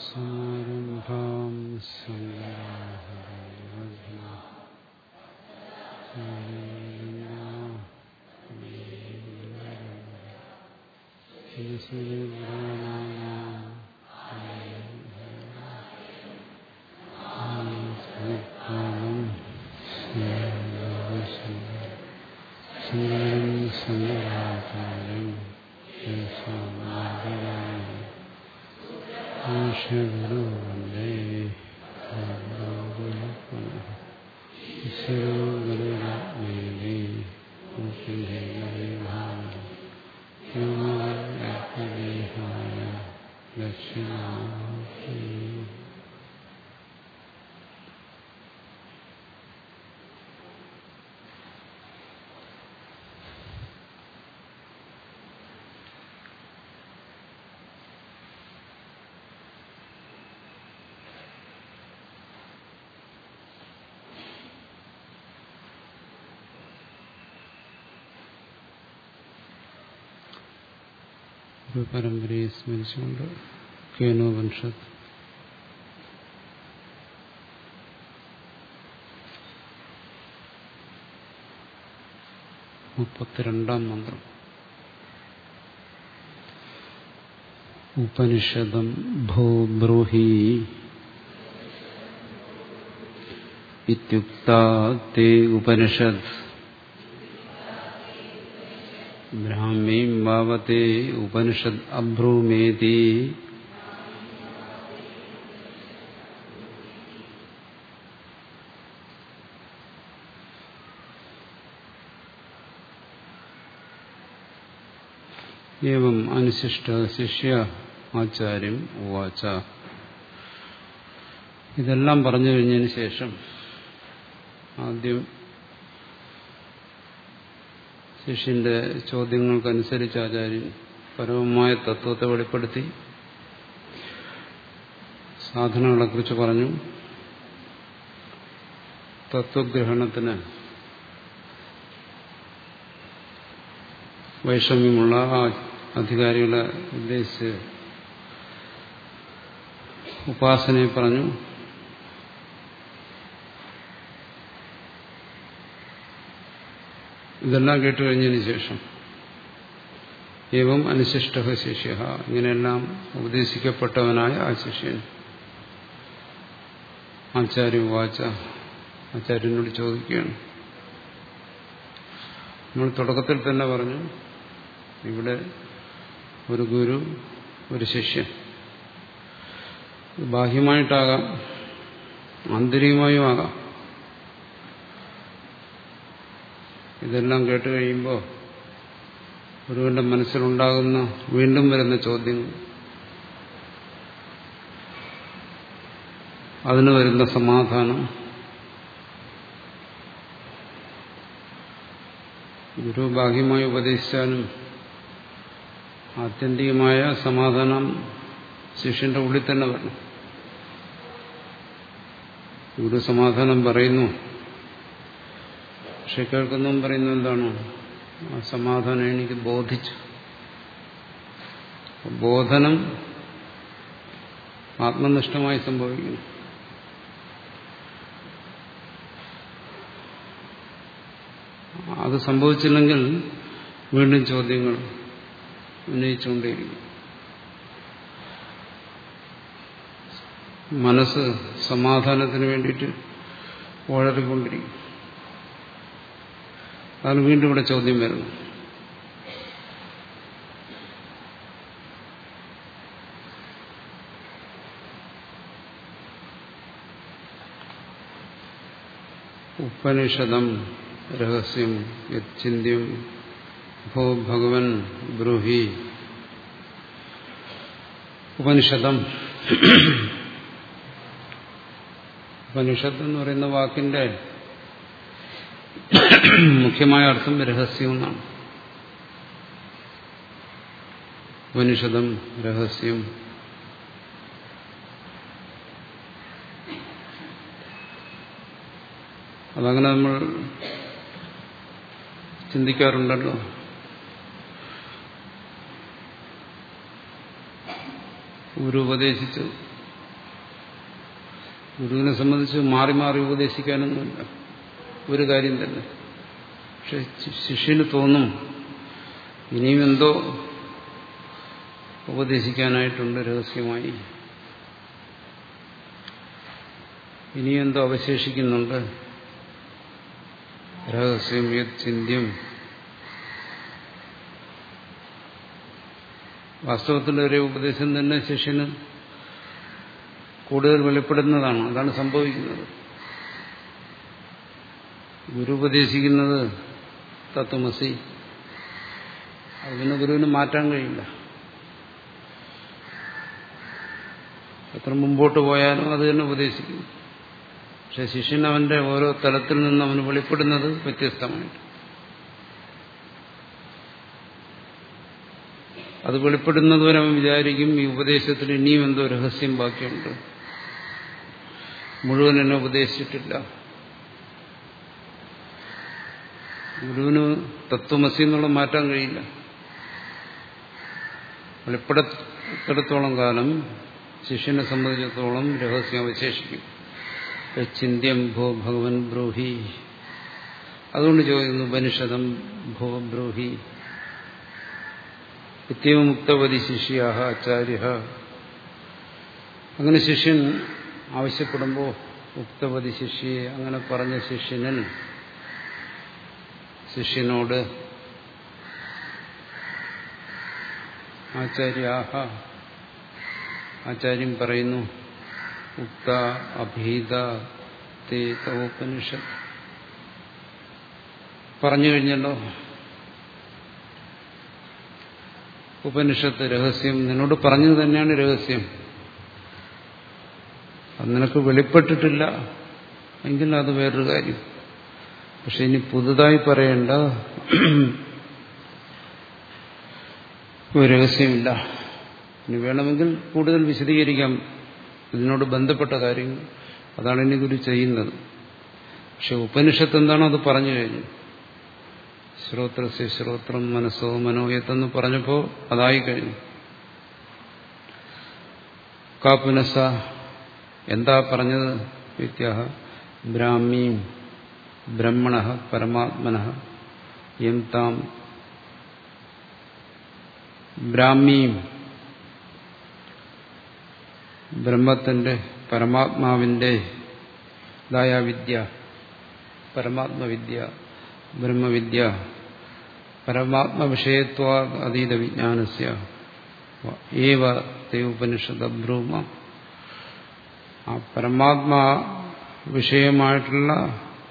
समारम्भां सङ्गाः പരമ്പരയെ സ്മരിച്ചുകൊണ്ട് കേനോപനിഷത്ത് മുപ്പത്തിരണ്ടാം മന്ത്രം ഉപനിഷദം ഭോ ബ്രൂഹി ഇത്യുക്ത തേ ഉപനിഷത് ബ്രാഹ്മീം ഭാവത്തെ ഉപനിഷത് അഭ്രൂമേതി ഏവം അനുശിഷ്ട ശിഷ്യ ആചാര്യം ഉവാച. ഇതെല്ലാം പറഞ്ഞു കഴിഞ്ഞതിന് ശേഷം ആദ്യം ശിഷ്യന്റെ ചോദ്യങ്ങൾക്കനുസരിച്ച് ആചാര്യൻ പരമമായ തത്വത്തെ വെളിപ്പെടുത്തി സാധനങ്ങളെക്കുറിച്ച് പറഞ്ഞു. തത്വഗ്രഹണത്തിന് വൈഷമ്യമുള്ള അധികാരികളെ ഉദ്ദേശിച്ച് ഉപാസനയെ പറഞ്ഞു. ഇതെല്ലാം കേട്ടുകഴിഞ്ഞതിന് ശേഷം. ഏവം അനുശിഷ്ട ശിഷ്യ. ഇങ്ങനെയെല്ലാം ഉപദേശിക്കപ്പെട്ടവനായ ആ ശിഷ്യൻ. ആചാര്യ വാച്ച ആചാര്യനോട് ചോദിക്കുകയാണ്. നമ്മൾ തുടക്കത്തിൽ തന്നെ പറഞ്ഞു ഇവിടെ ഒരു ഗുരു ഒരു ശിഷ്യൻ. ബാഹ്യമായിട്ടാകാം ആന്തരികമായും ആകാം. ഇതെല്ലാം കേട്ട് കഴിയുമ്പോൾ ഒരുവന്റെ മനസ്സിലുണ്ടാകുന്ന വീണ്ടും വരുന്ന ചോദ്യം. അതിന് വരുന്ന സമാധാനം. ഗുരു ബാഹ്യമായി ഉപദേശിച്ചാലും ആത്യന്തികമായ സമാധാനം ശിഷ്യന്റെ ഉള്ളിൽ തന്നെ വരണം. ഗുരു സമാധാനം പറയുന്നു. പക്ഷെ കേൾക്കുന്നതും പറയുന്നു എന്താണ്? ആ സമാധാനം എനിക്ക് ബോധിച്ചു. ബോധനം ആത്മനിഷ്ഠമായി സംഭവിക്കുന്നു. അത് സംഭവിച്ചില്ലെങ്കിൽ വീണ്ടും ചോദ്യങ്ങൾ ഉന്നയിച്ചുകൊണ്ടേയിരിക്കും. മനസ്സ് സമാധാനത്തിന് വേണ്ടിയിട്ട് ഓഴറിക്കൊണ്ടിരിക്കും അതാണ് വീണ്ടും ഇവിടെ ചോദ്യം വരുന്നു. ഉപനിഷദം രഹസ്യം യച്ചിന്യം ഭോ ഭഗവൻ ബ്രൂഹി. ഉപനിഷദം. ഉപനിഷത്ത് എന്ന് പറയുന്ന വാക്കിന്റെ മുഖ്യമായ അർത്ഥം രഹസ്യം എന്നാണ്. ഉപനിഷദം രഹസ്യം. അതങ്ങനെ നമ്മൾ ചിന്തിക്കാറുണ്ടല്ലോ. ഗുരു ഉപദേശിച്ചു. ഗുരുവിനെ സംബന്ധിച്ച് മാറി മാറി ഉപദേശിക്കാനൊന്നുമില്ല. ഒരു കാര്യം തന്നെ. പക്ഷെ ശിഷ്യന് തോന്നും ഇനിയും എന്തോ ഉപദേശിക്കാനായിട്ടുണ്ട് രഹസ്യമായി. ഇനിയും എന്തോ അവശേഷിക്കുന്നുണ്ട്. രഹസ്യം യത് ചിന്തിയും വാസ്തവത്തിൽ ഒരു ഉപദേശം തന്നെ ശിഷ്യന് കൂടുതൽ വെളിപ്പെടുന്നതാണ്. അതാണ് സംഭവിക്കുന്നത്. ഗുരു ഉപദേശിക്കുന്നത് തത്വമസി. അതിന് ഗുരുവിന് മാറ്റാൻ കഴിയില്ല. എത്ര മുമ്പോട്ട് പോയാലും അത് തന്നെ ഉപദേശിക്കും പക്ഷെ ശിഷ്യൻ അവന്റെ ഓരോ തലത്തിൽ നിന്ന് അവന് വെളിപ്പെടുന്നത് വ്യത്യസ്തമായിട്ട് അത് വെളിപ്പെടുന്നതുവരെ അവൻ വിചാരിക്കും ഈ ഉപദേശത്തിൽ ഇനിയും എന്തോ രഹസ്യം ബാക്കിയുണ്ട്. മുഴുവൻ എന്നെ ഉപദേശിച്ചിട്ടില്ല. ഗുരുവിന് തത്വമസി എന്നുള്ള മാറ്റാൻ കഴിയില്ല. വെളിപ്പെടുത്തിടത്തോളം കാലം ശിഷ്യനെ സംബന്ധിച്ചിടത്തോളം രഹസ്യം അവശേഷിക്കും. ചിന്യം ഭോ ഭഗവൻ ബ്രൂഹി. അതുകൊണ്ട് ചോദിക്കുന്നു ഉപനിഷതം ഭോ ബ്രൂഹി. നിത്യമുക്തവതി ശിഷ്യ ആചാര്യ അങ്ങനെ ശിഷ്യൻ ആവശ്യപ്പെടുമ്പോൾ ഉക്തവതി ശിഷ്യയെ അങ്ങനെ പറഞ്ഞ ശിഷ്യനിൽ ശിഷ്യനോട് ആചാര്യ ആചാര്യൻ പറയുന്നു ഉക്ത അഭീത തേ പറഞ്ഞു കഴിഞ്ഞല്ലോ ഉപനിഷത്ത് രഹസ്യം നിന്നോട് പറഞ്ഞത് തന്നെയാണ് രഹസ്യം. അത് നിനക്ക് വെളിപ്പെട്ടിട്ടില്ല എങ്കിൽ അത് വേറൊരു കാര്യം. പക്ഷെ ഇനി പുതുതായി പറയേണ്ട ഒരു രഹസ്യമില്ല. ഇനി വേണമെങ്കിൽ കൂടുതൽ വിശദീകരിക്കാം. ഇതിനോട് ബന്ധപ്പെട്ട കാര്യങ്ങൾ. അതാണ് ഇനി ഗുരു ചെയ്യുന്നത്. പക്ഷെ ഉപനിഷത്ത് എന്താണോ അത് പറഞ്ഞു കഴിഞ്ഞു. ശ്രോത്രസ്യ ശ്രോത്രം മനസ്സോ മനോയത്തെന്ന് പറഞ്ഞപ്പോൾ അതായി കഴിഞ്ഞു. കാപ്പുനസ എന്താ പറഞ്ഞത്? വിത്യാഹ ബ്രാഹ്മീം. ബ്രഹ്മണ പരമാത്മന എം താം ബ്രാഹ്മീം ബ്രഹ്മത്തിന്റെ പരമാത്മാവിന്റെ ഇതായ വിദ്യ പരമാത്മവിദ്യ ബ്രഹ്മവിദ്യ പരമാത്മവിഷയത്വ അതീത വിജ്ഞാനസ്യ ഏവ തേ ഉപനിഷത്ത് ബ്രൂമ. ആ പരമാത്മാ വിഷയമായിട്ടുള്ള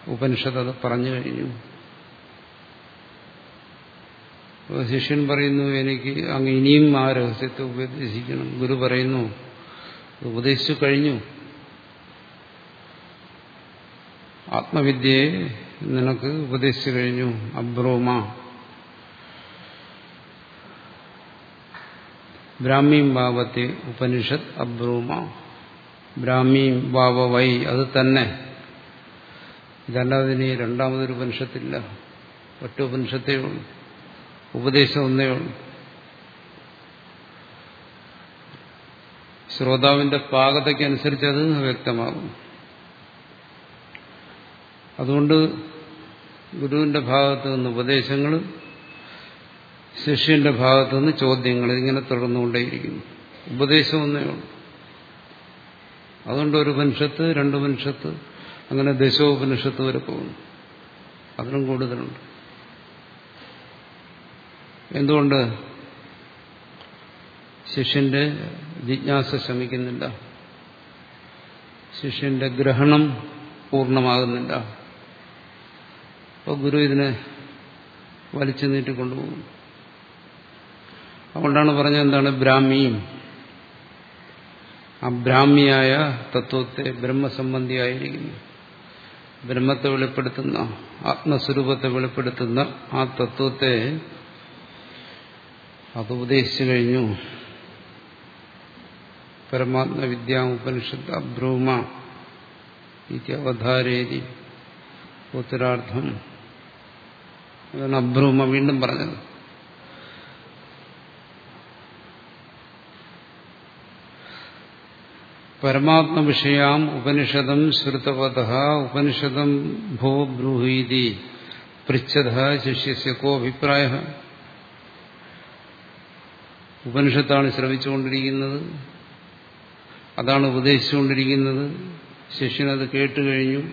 ഉപനിഷത്ത് അത് പറഞ്ഞു കഴിഞ്ഞു. ശിഷ്യൻ പറയുന്നു എനിക്ക് അങ്ങ് ഇനിയും ആ രഹസ്യത്തെ ഉപദേശിക്കണം. ഗുരു പറയുന്നു ഉപദേശിച്ചു കഴിഞ്ഞു. ആത്മവിദ്യയെ നിനക്ക് ഉപദേശിച്ചു കഴിഞ്ഞു അബ്രോമ ബ്രാഹ്മീം ഭാവത്തെ ഉപനിഷത്ത് അബ്രോമ ബ്രാഹ്മീം ഭാവ വൈ അത് തന്നെ. ഇതല്ലാതെ ഇനി രണ്ടാമതൊരു ഉപനിഷത്തില്ല. ഒറ്റ ഉപനിഷത്തേ ഉള്ളൂ. ഉപദേശം ഒന്നേ ഉള്ളൂ. ശ്രോതാവിന്റെ പാകതയ്ക്കനുസരിച്ച് അത് വ്യക്തമാകും. അതുകൊണ്ട് ഗുരുവിന്റെ ഭാഗത്തു നിന്ന് ഉപദേശങ്ങൾ ശിഷ്യന്റെ ഭാഗത്തു നിന്ന് ചോദ്യങ്ങൾ ഇങ്ങനെ തുടർന്നുകൊണ്ടേയിരിക്കുന്നു. ഉപദേശം ഒന്നേ ഉള്ളൂ. അതുകൊണ്ട് ഒരു മനുഷ്യത്ത് രണ്ട് ഉപനിഷത്ത് അങ്ങനെ ദശോപനിഷത്ത് വരെ പോകുന്നു. അതിനും കൂടുതലുണ്ട്. എന്തുകൊണ്ട് ശിഷ്യന്റെ ജിജ്ഞാസ ശമിക്കുന്നില്ല? ശിഷ്യന്റെ ഗ്രഹണം പൂർണമാകുന്നില്ല. അപ്പോൾ ഗുരു ഇതിനെ വലിച്ചു നീട്ടിക്കൊണ്ടുപോകും അതുകൊണ്ടാണ് പറഞ്ഞത് എന്താണ്? ബ്രാഹ്മിയും ആ ബ്രാഹ്മിയായ തത്വത്തെ ബ്രഹ്മസംബന്ധിയായിരിക്കുന്നു. ബ്രഹ്മത്തെ വെളിപ്പെടുത്തുന്ന ആത്മസ്വരൂപത്തെ വെളിപ്പെടുത്തുന്ന ആ തത്വത്തെ അത് ഉപദേശിച്ചു കഴിഞ്ഞു പരമാത്മവിദ്യ ഉപനിഷത്ത് അബ്രൂമ ഇത്യവധാരേതി ഉത്തരാർത്ഥം. അതാണ് അബ്രൂമ വീണ്ടും പറഞ്ഞത്. പരമാത്മ വിഷയാം ഉപനിഷദം ശ്രുതവത ഉപനിഷദം ഭോ ബ്രൂഹീതി പൃച്ഛത ശിഷ്യസ്യ കോ അഭിപ്രായ. ഉപനിഷത്താണ് ശ്രവിച്ചുകൊണ്ടിരിക്കുന്നത്. അതാണ് ഉപദേശിച്ചുകൊണ്ടിരിക്കുന്നത്. ശിഷ്യനത് കേട്ടുകഴിഞ്ഞു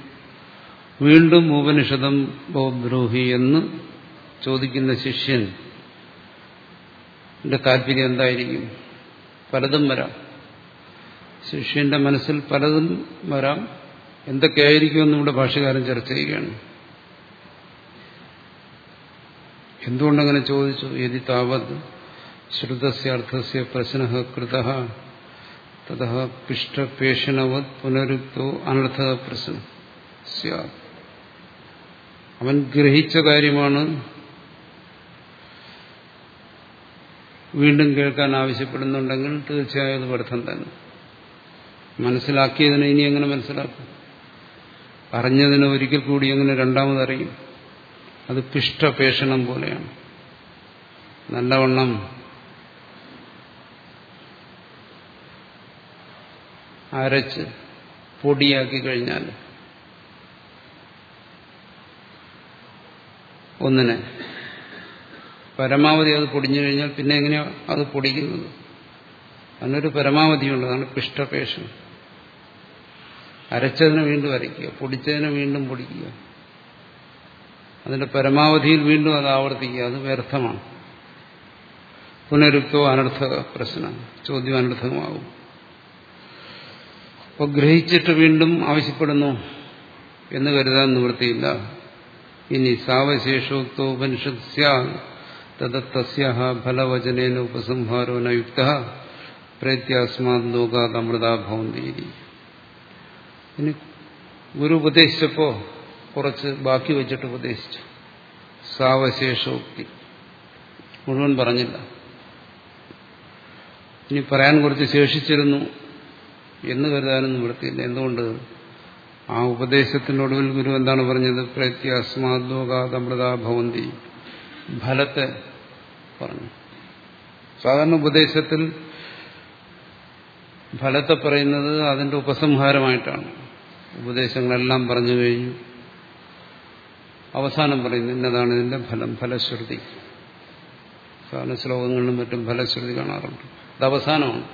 വീണ്ടും ഉപനിഷദം ഭോ ബ്രൂഹി എന്ന് ചോദിക്കുന്ന ശിഷ്യൻ താല്പര്യം എന്തായിരിക്കും? പലതും വരാം. ശിഷ്യന്റെ മനസ്സിൽ പലതും വരാം. എന്തൊക്കെയായിരിക്കുമെന്ന് ഇവിടെ ഭാഷകാരൻ ചർച്ച ചെയ്യുകയാണ്. എന്തുകൊണ്ടങ്ങനെ ചോദിച്ചു? യതി താവത് ശ്രുതസ്യർത്ഥസ്യ പ്രശ്ന കൃത തഥ പിഷ്ടപേഷണവത് പുനരുക്തോ അനർത്ഥ പ്രശ്നം അവൻ ഗ്രഹിച്ച കാര്യമാണ് വീണ്ടും കേൾക്കാൻ ആവശ്യപ്പെടുന്നുണ്ടെങ്കിൽ തീർച്ചയായും അത് വർദ്ധം തന്നെ. മനസ്സിലാക്കിയതിനെ ഇനി എങ്ങനെ മനസ്സിലാക്കും? അറിഞ്ഞതിനെ ഒരിക്കൽ കൂടി എങ്ങനെ രണ്ടാമതറിയും അത് പിഷ്ടപേഷണം പോലെയാണ്. നല്ലവണ്ണം അരച്ച് പൊടിയാക്കി കഴിഞ്ഞാൽ ഒന്നിനെ പരമാവധി അത് പൊടിഞ്ഞു കഴിഞ്ഞാൽ പിന്നെ എങ്ങനെയാ അത് പൊടിക്കുന്നത്? അതിനൊരു പരമാവധിയുണ്ട്. അതാണ് പിഷ്ടപേഷം അരച്ചതിനെ വീണ്ടും അരയ്ക്കുക പൊടിച്ചതിനെ വീണ്ടും പൊടിക്കുക. അതിന്റെ പരമാവധിയിൽ വീണ്ടും അത് ആവർത്തിക്കുക അത് വ്യർത്ഥമാണ്. പുനരുക്തോ അനർത്ഥക പ്രശ്നം ചോദ്യം അനർത്ഥമാകും. അപ്പോൾ ഗ്രഹിച്ചിട്ട് വീണ്ടും ആവശ്യപ്പെടുന്നു എന്ന് കരുതാൻ നിവൃത്തിയില്ല. ഇനി സാവശേഷോക്തോ ഉപനിഷത് ഉപസംഹാരോനയുക്ത ഫലവചനേന ഉപസംഹാരോ ഇനി ഗുരു ഉപദേശിച്ചപ്പോ കുറച്ച് ബാക്കി വെച്ചിട്ട് ഉപദേശിച്ചു. സാവശേഷോക്തി. മുഴുവൻ പറഞ്ഞില്ല. ഇനി പറയാൻ കുറച്ച് ശേഷിച്ചിരുന്നു എന്ന് കരുതാനൊന്നും നിവൃത്തിയില്ല എന്തുകൊണ്ട്? ആ ഉപദേശത്തിനൊടുവിൽ ഗുരു എന്താണ് പറഞ്ഞത്? പ്രത്യാസ്മാദ്ലോകാതമൃതാഭവന്തി ഫലത്തെ പറഞ്ഞു. സാധാരണ ഉപദേശത്തിൽ ഫലത്തെ പറയുന്നത് അതിന്റെ ഉപസംഹാരമായിട്ടാണ്. ഉപദേശങ്ങളെല്ലാം പറഞ്ഞു കഴിഞ്ഞു. അവസാനം പറയുന്നു ഇന്നതാണ് ഇതിന്റെ ഫലം ഫലശ്രുതി. സാധാരണ ശ്ലോകങ്ങളിലും മറ്റും ഫലശ്രുതി കാണാറുണ്ട്. അത് അവസാനമാണ്.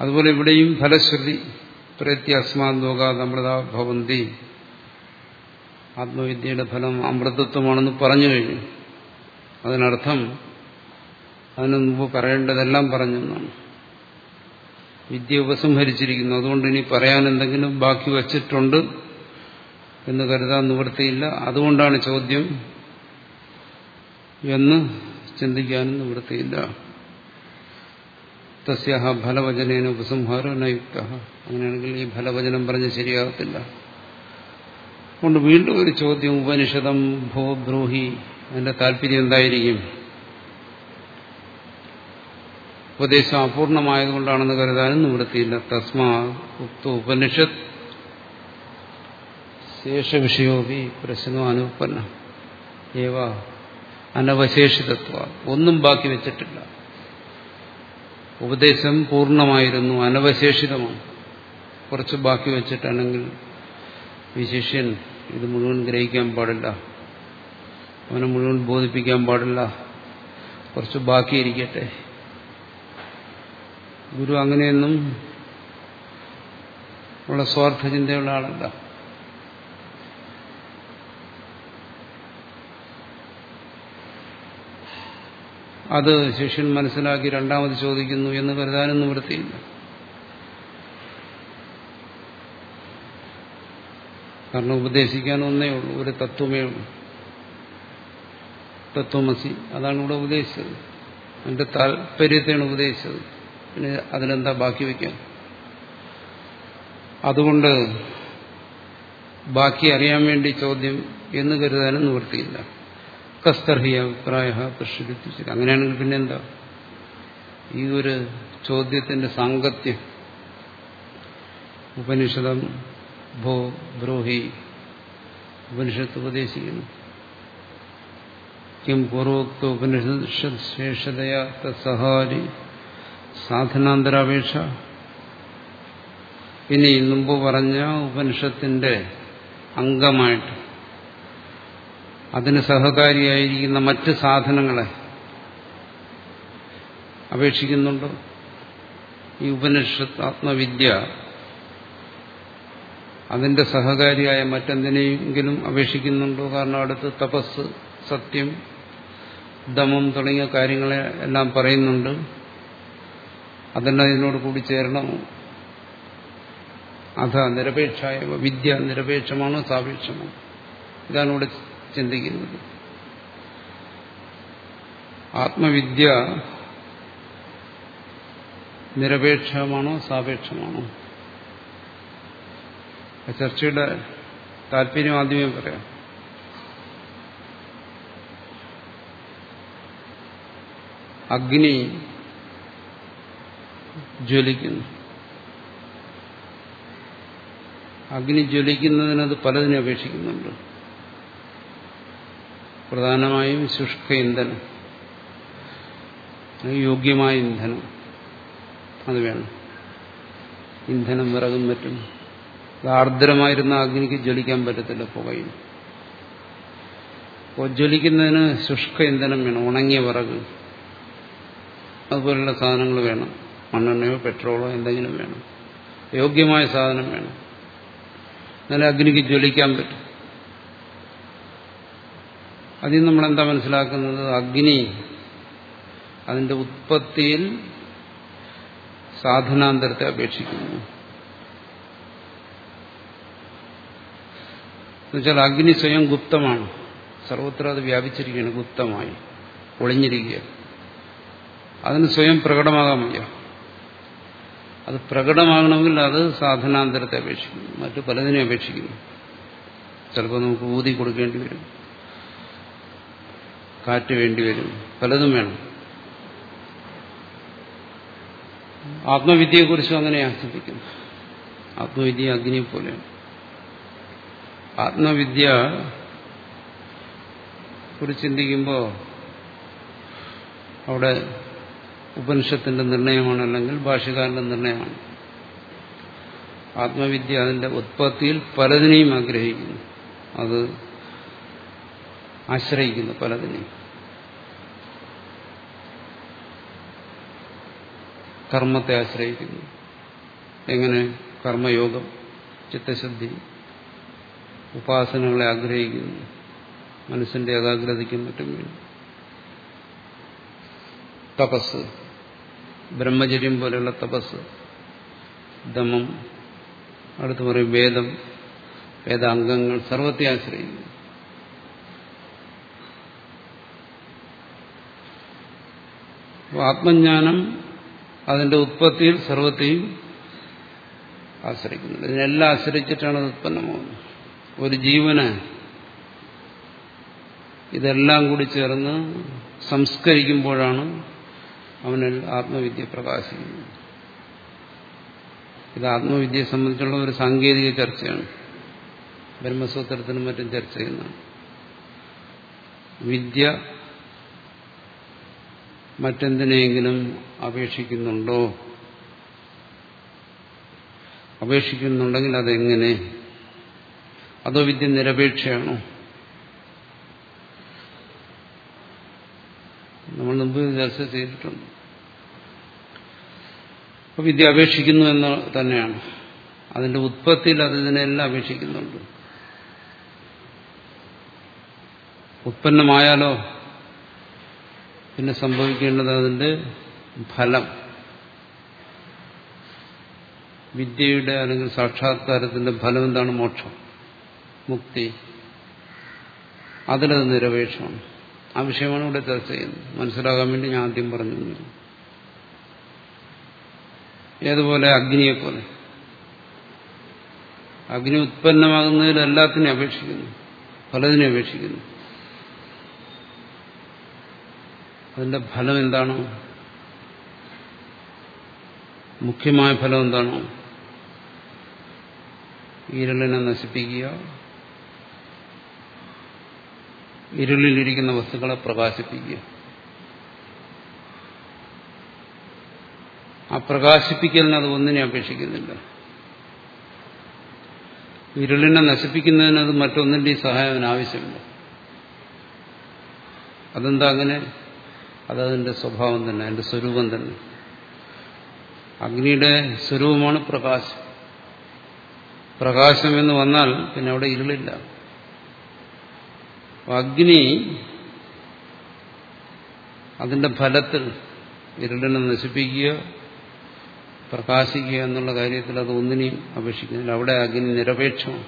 അതുപോലെ ഇവിടെയും ഫലശ്രുതി പ്രത്യസ്മാത് അമൃത ഭവന്തി ആത്മവിദ്യയുടെ ഫലം അമൃതത്വമാണെന്ന് പറഞ്ഞു കഴിഞ്ഞു. അതിനർത്ഥം അതിനു മുമ്പ് പറയേണ്ടതെല്ലാം പറഞ്ഞു എന്നാണ്. വിദ്യ ഉപസംഹരിച്ചിരിക്കുന്നു. അതുകൊണ്ട് ഇനി പറയാൻ എന്തെങ്കിലും ബാക്കി വച്ചിട്ടുണ്ട് എന്ന് കരുതാൻ നിവൃത്തിയില്ല. അതുകൊണ്ടാണ് ചോദ്യം എന്ന് ചിന്തിക്കാനും നിവൃത്തിയില്ല. തസ്യാഹ ഫലവചനേന ഉപസംഹാരം നയുക്ത അങ്ങനെയാണെങ്കിൽ ഈ ഫലവചനം പറഞ്ഞ് ശരിയാകത്തില്ല. അതുകൊണ്ട് വീണ്ടും ഒരു ചോദ്യം. ഉപനിഷതം ഭോ ബ്രൂഹി അതിന്റെ താല്പര്യം എന്തായിരിക്കും? ഉപദേശം അപൂർണമായതുകൊണ്ടാണെന്ന് കരുതാനും നിവൃത്തിയില്ല. തസ്മാ ഉക്ത ഉപനിഷത്ത് ശേഷവിഷയോപി പ്രശ്നോ അനുപന്ന ഏവ അനവശേഷിതത്വ. ഒന്നും ബാക്കി വെച്ചിട്ടില്ല. ഉപദേശം പൂർണമായിരുന്നു അനവശേഷിതമാണ്. കുറച്ച് ബാക്കി വെച്ചിട്ടാണെങ്കിൽ ഈ ഇത് മുഴുവൻ ഗ്രഹിക്കാൻ പാടില്ല. അവനെ മുഴുവൻ ബോധിപ്പിക്കാൻ പാടില്ല. കുറച്ച് ബാക്കിയിരിക്കട്ടെ ഗുരു അങ്ങനെയൊന്നും ഉള്ള സ്വാർത്ഥ ചിന്തയുള്ള ആളല്ല. അത് ശിഷ്യൻ മനസ്സിലാക്കി രണ്ടാമത് ചോദിക്കുന്നു എന്ന് കരുതാനൊന്നും വൃത്തിയില്ല. കാരണം ഉപദേശിക്കാൻ ഒന്നേ ഉള്ളൂ ഒരു തത്വമേ ഉള്ളൂ. തത്വമസി അതാണ് ഇവിടെ ഉപദേശിച്ചത്. എന്റെ താല്പര്യത്തെയാണ് ഉപദേശിച്ചത്. പിന്നെ അതിനെന്താ ബാക്കി വയ്ക്കാം അതുകൊണ്ട് ബാക്കി അറിയാൻ വേണ്ടി ചോദ്യം എന്ന് കരുതാനും നിവൃത്തിയില്ല. കസ്തർഹി അഭിപ്രായ പ്രശ്നിപ്പിച്ചു അങ്ങനെയാണെങ്കിൽ പിന്നെന്താ? ഈ ഒരു ചോദ്യത്തിന്റെ സാങ്കത്യം ഉപനിഷദം ഭോ ബ്രോഹി ഉപനിഷത്ത് ഉപദേശിക്കുന്നു. കിം പൂർവോക്ത ഉപനിഷത് ശേഷതയാ സഹാരി സാധനാന്തരാപേക്ഷ. ഇനി മുമ്പ് പറഞ്ഞ ഉപനിഷത്തിന്റെ അംഗമായിട്ട് അതിന് സഹകാരിയായിരിക്കുന്ന മറ്റ് സാധനങ്ങളെ അപേക്ഷിക്കുന്നുണ്ടോ? ഈ ഉപനിഷത്ത് ആത്മവിദ്യ അതിന്റെ സഹകാരിയായ മറ്റെന്തിനെങ്കിലും അപേക്ഷിക്കുന്നുണ്ടോ? കാരണം അടുത്ത് തപസ് സത്യം ദമം തുടങ്ങിയ കാര്യങ്ങളെ എല്ലാം പറയുന്നുണ്ട്. അതെല്ലാം ഇതിനോട് കൂടി ചേരണം. അഥ നിരപേക്ഷായ വിദ്യ നിരപേക്ഷമാണോ സാപേക്ഷമാണ്. ഇതാണ് ഇവിടെ ചിന്തിക്കുന്നത്. ആത്മവിദ്യ നിരപേക്ഷമാണോ സാപേക്ഷമാണോ. ചർച്ചയുടെ താല്പര്യം ആദ്യമേ പറയാം. അഗ്നി ജ്വലിക്കുന്നു. അഗ്നി ജ്വലിക്കുന്നതിനത് പലതിനെ അപേക്ഷിക്കുന്നുണ്ട്. പ്രധാനമായും ശുഷ്ക ഇന്ധനം. യോഗ്യമായ ഇന്ധനം. അത് വേണം. ഇന്ധനം വിറകും മറ്റും. ആർദ്രമായിരുന്ന അഗ്നിക്ക് ജ്വലിക്കാൻ പറ്റത്തില്ല പുകയും. അപ്പോൾ ജ്വലിക്കുന്നതിന് ശുഷ്ക ഇന്ധനം വേണം. ഉണങ്ങിയ വിറക്. അതുപോലുള്ള സാധനങ്ങൾ വേണം. മണ്ണെണ്ണയോ പെട്രോളോ എന്തെങ്കിലും വേണം. യോഗ്യമായ സാധനം വേണം. എന്നാലേ അഗ്നിക്ക് ജ്വലിക്കാൻ പറ്റും. അതിൽ നമ്മൾ എന്താ മനസ്സിലാക്കുന്നത്? അഗ്നി അതിന്റെ ഉത്പത്തിയിൽ സാധനാന്തരത്തെ അപേക്ഷിക്കുന്നു. എന്നുവെച്ചാൽ അഗ്നി സ്വയം ഗുപ്തമാണ്. സർവത്ര അത് വ്യാപിച്ചിരിക്കുകയാണ്. ഗുപ്തമായി ഒളിഞ്ഞിരിക്കുക അതിന് സ്വയം പ്രകടമാകാൻ വയ്യ. അത് പ്രകടമാകണമെങ്കിൽ അത് സാധനാന്തരത്തെ അപേക്ഷിക്കുന്നു. മറ്റു പലതിനെ അപേക്ഷിക്കുന്നു. ചിലപ്പോൾ നമുക്ക് ഊതി കൊടുക്കേണ്ടി വരും. കാറ്റ് വേണ്ടി വരും. പലതും വേണം. ആത്മവിദ്യയെക്കുറിച്ചും അങ്ങനെയാണ് ആസ്വദിക്കുന്നു ആത്മവിദ്യ അഗ്നിയെ പോലെയാണ്. ആത്മവിദ്യ കുറിച്ച് ചിന്തിക്കുമ്പോൾ അവിടെ ഉപനിഷത്തിന്റെ നിർണയമാണ് അല്ലെങ്കിൽ ഭാഷകാരന്റെ നിർണയമാണ്. ആത്മവിദ്യ അതിന്റെ ഉത്പത്തിയിൽ പലതിനെയും ആഗ്രഹിക്കുന്നു. അത് ആശ്രയിക്കുന്നു പലതിനെയും. കർമ്മത്തെ ആശ്രയിക്കുന്നു. എങ്ങനെ? കർമ്മയോഗം ചിത്തശുദ്ധി ഉപാസനകളെ ആഗ്രഹിക്കുന്നു. മനസ്സിന്റെ ഏകാഗ്രതയ്ക്കും മറ്റും വേണ്ടി. തപസ് ബ്രഹ്മചര്യം പോലെയുള്ള തപസ് ദമം അടുത്ത് പറയും വേദം വേദാംഗങ്ങൾ സർവത്തെ ആശ്രയിക്കുന്നു. ആത്മജ്ഞാനം അതിന്റെ ഉത്പത്തിയിൽ സർവത്തെയും ആശ്രയിക്കുന്നത് ഇതിനെല്ലാം ആശ്രയിച്ചിട്ടാണ് അത് ഉത്പന്നമാകുന്നത് ഒരു ജീവന് ഇതെല്ലാം കൂടി ചേർന്ന് സംസ്കരിക്കുമ്പോഴാണ് അവനിൽ ആത്മവിദ്യ പ്രകാശിക്കുന്നു. ഇത് ആത്മവിദ്യയെ സംബന്ധിച്ചുള്ള ഒരു സാങ്കേതിക ചർച്ചയാണ്. ബ്രഹ്മസൂത്രത്തിനും മറ്റും ചർച്ച ചെയ്യുന്നതാണ്. വിദ്യ മറ്റെന്തിനെങ്കിലും അപേക്ഷിക്കുന്നുണ്ടോ? അപേക്ഷിക്കുന്നുണ്ടെങ്കിൽ അതെങ്ങനെ? അതോ വിദ്യ നിരപേക്ഷയാണോ? നമ്മൾ മുമ്പ് ചർച്ച ചെയ്തിട്ടുണ്ട്. വിദ്യ അപേക്ഷിക്കുന്നു എന്ന് തന്നെയാണ്. അതിന്റെ ഉത്പത്തിയിൽ അത് ഇതിനെല്ലാം അപേക്ഷിക്കുന്നുണ്ട്. ഉത്പന്നമായാലോ പിന്നെ സംഭവിക്കേണ്ടത് അതിന്റെ ഫലം. വിദ്യയുടെ അല്ലെങ്കിൽ സാക്ഷാത്കാരത്തിന്റെ ഫലം എന്താണ്? മോക്ഷം മുക്തി. അതിലത് നിരപേക്ഷമാണ്. ആ വിഷയമാണ് ഇവിടെ ചർച്ച ചെയ്യുന്നത്. മനസ്സിലാകാൻ വേണ്ടി ഞാൻ ആദ്യം പറഞ്ഞു ഏതുപോലെ അഗ്നിയെപ്പോലെ. അഗ്നി ഉത്പന്നമാകുന്നതിൽ എല്ലാത്തിനെ അപേക്ഷിക്കുന്നു. പലതിനെ അപേക്ഷിക്കുന്നു. അതിന്റെ ഫലം എന്താണോ? മുഖ്യമായ ഫലം എന്താണോ? ഇരുളിനെ നശിപ്പിക്കുക. ഇരുളിലിരിക്കുന്ന വസ്തുക്കളെ പ്രകാശിപ്പിക്കുക. ആ പ്രകാശിപ്പിക്കലിന് അത് ഒന്നിനെ അപേക്ഷിക്കുന്നില്ല. ഇരുളിനെ നശിപ്പിക്കുന്നതിന് അത് മറ്റൊന്നിന്റെയും സഹായം ആവശ്യമില്ല. അതെന്താ അങ്ങനെ? അതതിന്റെ സ്വഭാവം തന്നെ അതിന്റെ സ്വരൂപം തന്നെ. അഗ്നിയുടെ സ്വരൂപമാണ് പ്രകാശം. പ്രകാശം എന്ന് വന്നാൽ പിന്നെ അവിടെ ഇരുളില്ല. അഗ്നി അതിന്റെ ഫലത്തിൽ ഇരുളിനെ നശിപ്പിക്കുക പ്രകാശിക്കുക എന്നുള്ള കാര്യത്തിൽ അത് ഒന്നിനെയും അപേക്ഷിക്കുന്നില്ല. അവിടെ അഗ്നി നിരപേക്ഷമാണ്.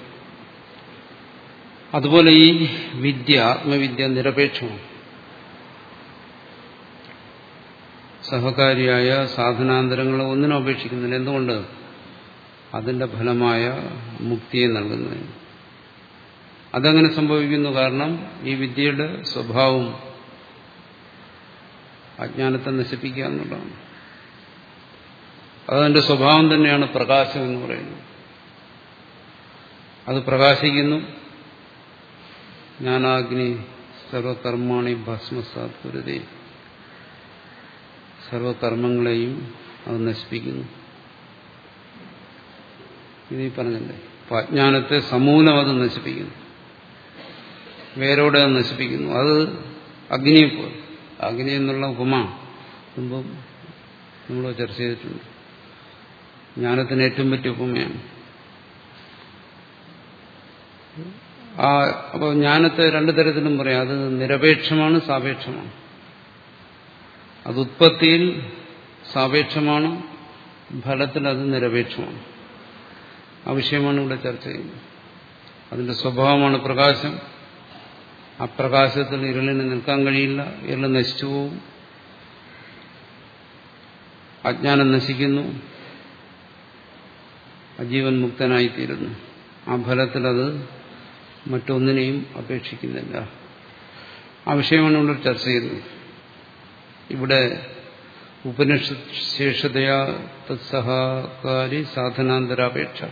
അതുപോലെ ഈ വിദ്യ ആത്മവിദ്യ നിരപേക്ഷമാണ്. സഹകാരിയായ സാധനാന്തരങ്ങളെ ഒന്നിനും അപേക്ഷിക്കുന്നില്ല. എന്തുകൊണ്ട്? അതിന്റെ ഫലമായ മുക്തിയെ നൽകുന്നതിന്. അതങ്ങനെ സംഭവിക്കുന്നു കാരണം ഈ വിദ്യയുടെ സ്വഭാവം അജ്ഞാനത്തെ നശിപ്പിക്കുക എന്നുള്ളതാണ്. അതതിന്റെ സ്വഭാവം തന്നെയാണ് പ്രകാശം എന്ന് പറയുന്നത്. അത് പ്രകാശിക്കുന്നു. ജ്ഞാനാഗ്നി സർവകർമാണി ഭസ്മസാത് കുരുതേ സർവകർമ്മങ്ങളെയും അത് നശിപ്പിക്കുന്നു. ഇനി പറഞ്ഞല്ലേ? അജ്ഞാനത്തെ സമൂലം അത് നശിപ്പിക്കുന്നു. വേരോടെ അത് നശിപ്പിക്കുന്നു. അത് അഗ്നിയെപ്പോൾ അഗ്നി എന്നുള്ള ഉപമ മുമ്പ് നമ്മൾ ചർച്ച ചെയ്തിട്ടുണ്ട്. ജ്ഞാനത്തിന് ഏറ്റവും പറ്റിയ ഉപമയാണ് ആ അപ്പോൾ ജ്ഞാനത്തെ രണ്ടു തരത്തിലും പറയാം. അത് നിരപേക്ഷമാണ് സാപേക്ഷമാണ്. അത് ഉത്പത്തിയിൽ സാപേക്ഷമാണ് ഫലത്തിൽ അത് നിരപേക്ഷമാണ്. ആ വിഷയമാണ് ഇവിടെ ചർച്ച ചെയ്യുന്നത്. അതിന്റെ സ്വഭാവമാണ് പ്രകാശം. ആ പ്രകാശത്തിൽ ഇരുളിന് നിൽക്കാൻ കഴിയില്ല ഇരുൾ നശിച്ചു പോവും. അജ്ഞാനം നശിക്കുന്നു. അജീവൻ മുക്തനായിത്തീരുന്നു. ആ ഫലത്തിൽ അത് മറ്റൊന്നിനെയും അപേക്ഷിക്കുന്നില്ല. ആ വിഷയമാണ് ഇവിടെ ചർച്ച ചെയ്യുന്നത്. ഇവിടെ ഉപനിഷേഷതയാ തത്സഹകാരി സാധനാന്തരാപേക്ഷ.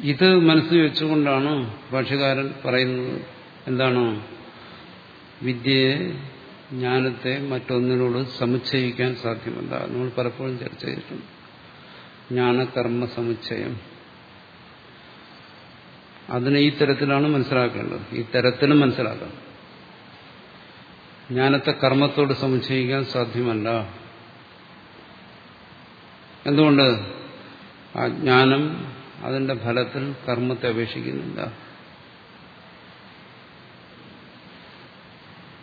ഇത് മനസ്സിൽ വെച്ചുകൊണ്ടാണ് ഭാഷകാരൻ പറയുന്നത് എന്താണ്? വിദ്യയെ ജ്ഞാനത്തെ മറ്റൊന്നിനോട് സമുച്ചയിക്കാൻ സാധ്യമല്ല. നമ്മൾ പലപ്പോഴും ചർച്ച ചെയ്തിട്ടുണ്ട്. ജ്ഞാനകർമ്മ സമുച്ചയം. അതിനെ ഈ തരത്തിലാണ് മനസ്സിലാക്കേണ്ടത്. ഈ തരത്തിലും മനസ്സിലാക്കണം. ജ്ഞാനത്തെ കർമ്മത്തോട് സമുച്ചയിക്കാൻ സാധ്യമല്ല. എന്തുകൊണ്ട്? ആ ജ്ഞാനം അതിന്റെ ഫലത്തിൽ കർമ്മത്തെ അപേക്ഷിക്കുന്നില്ല.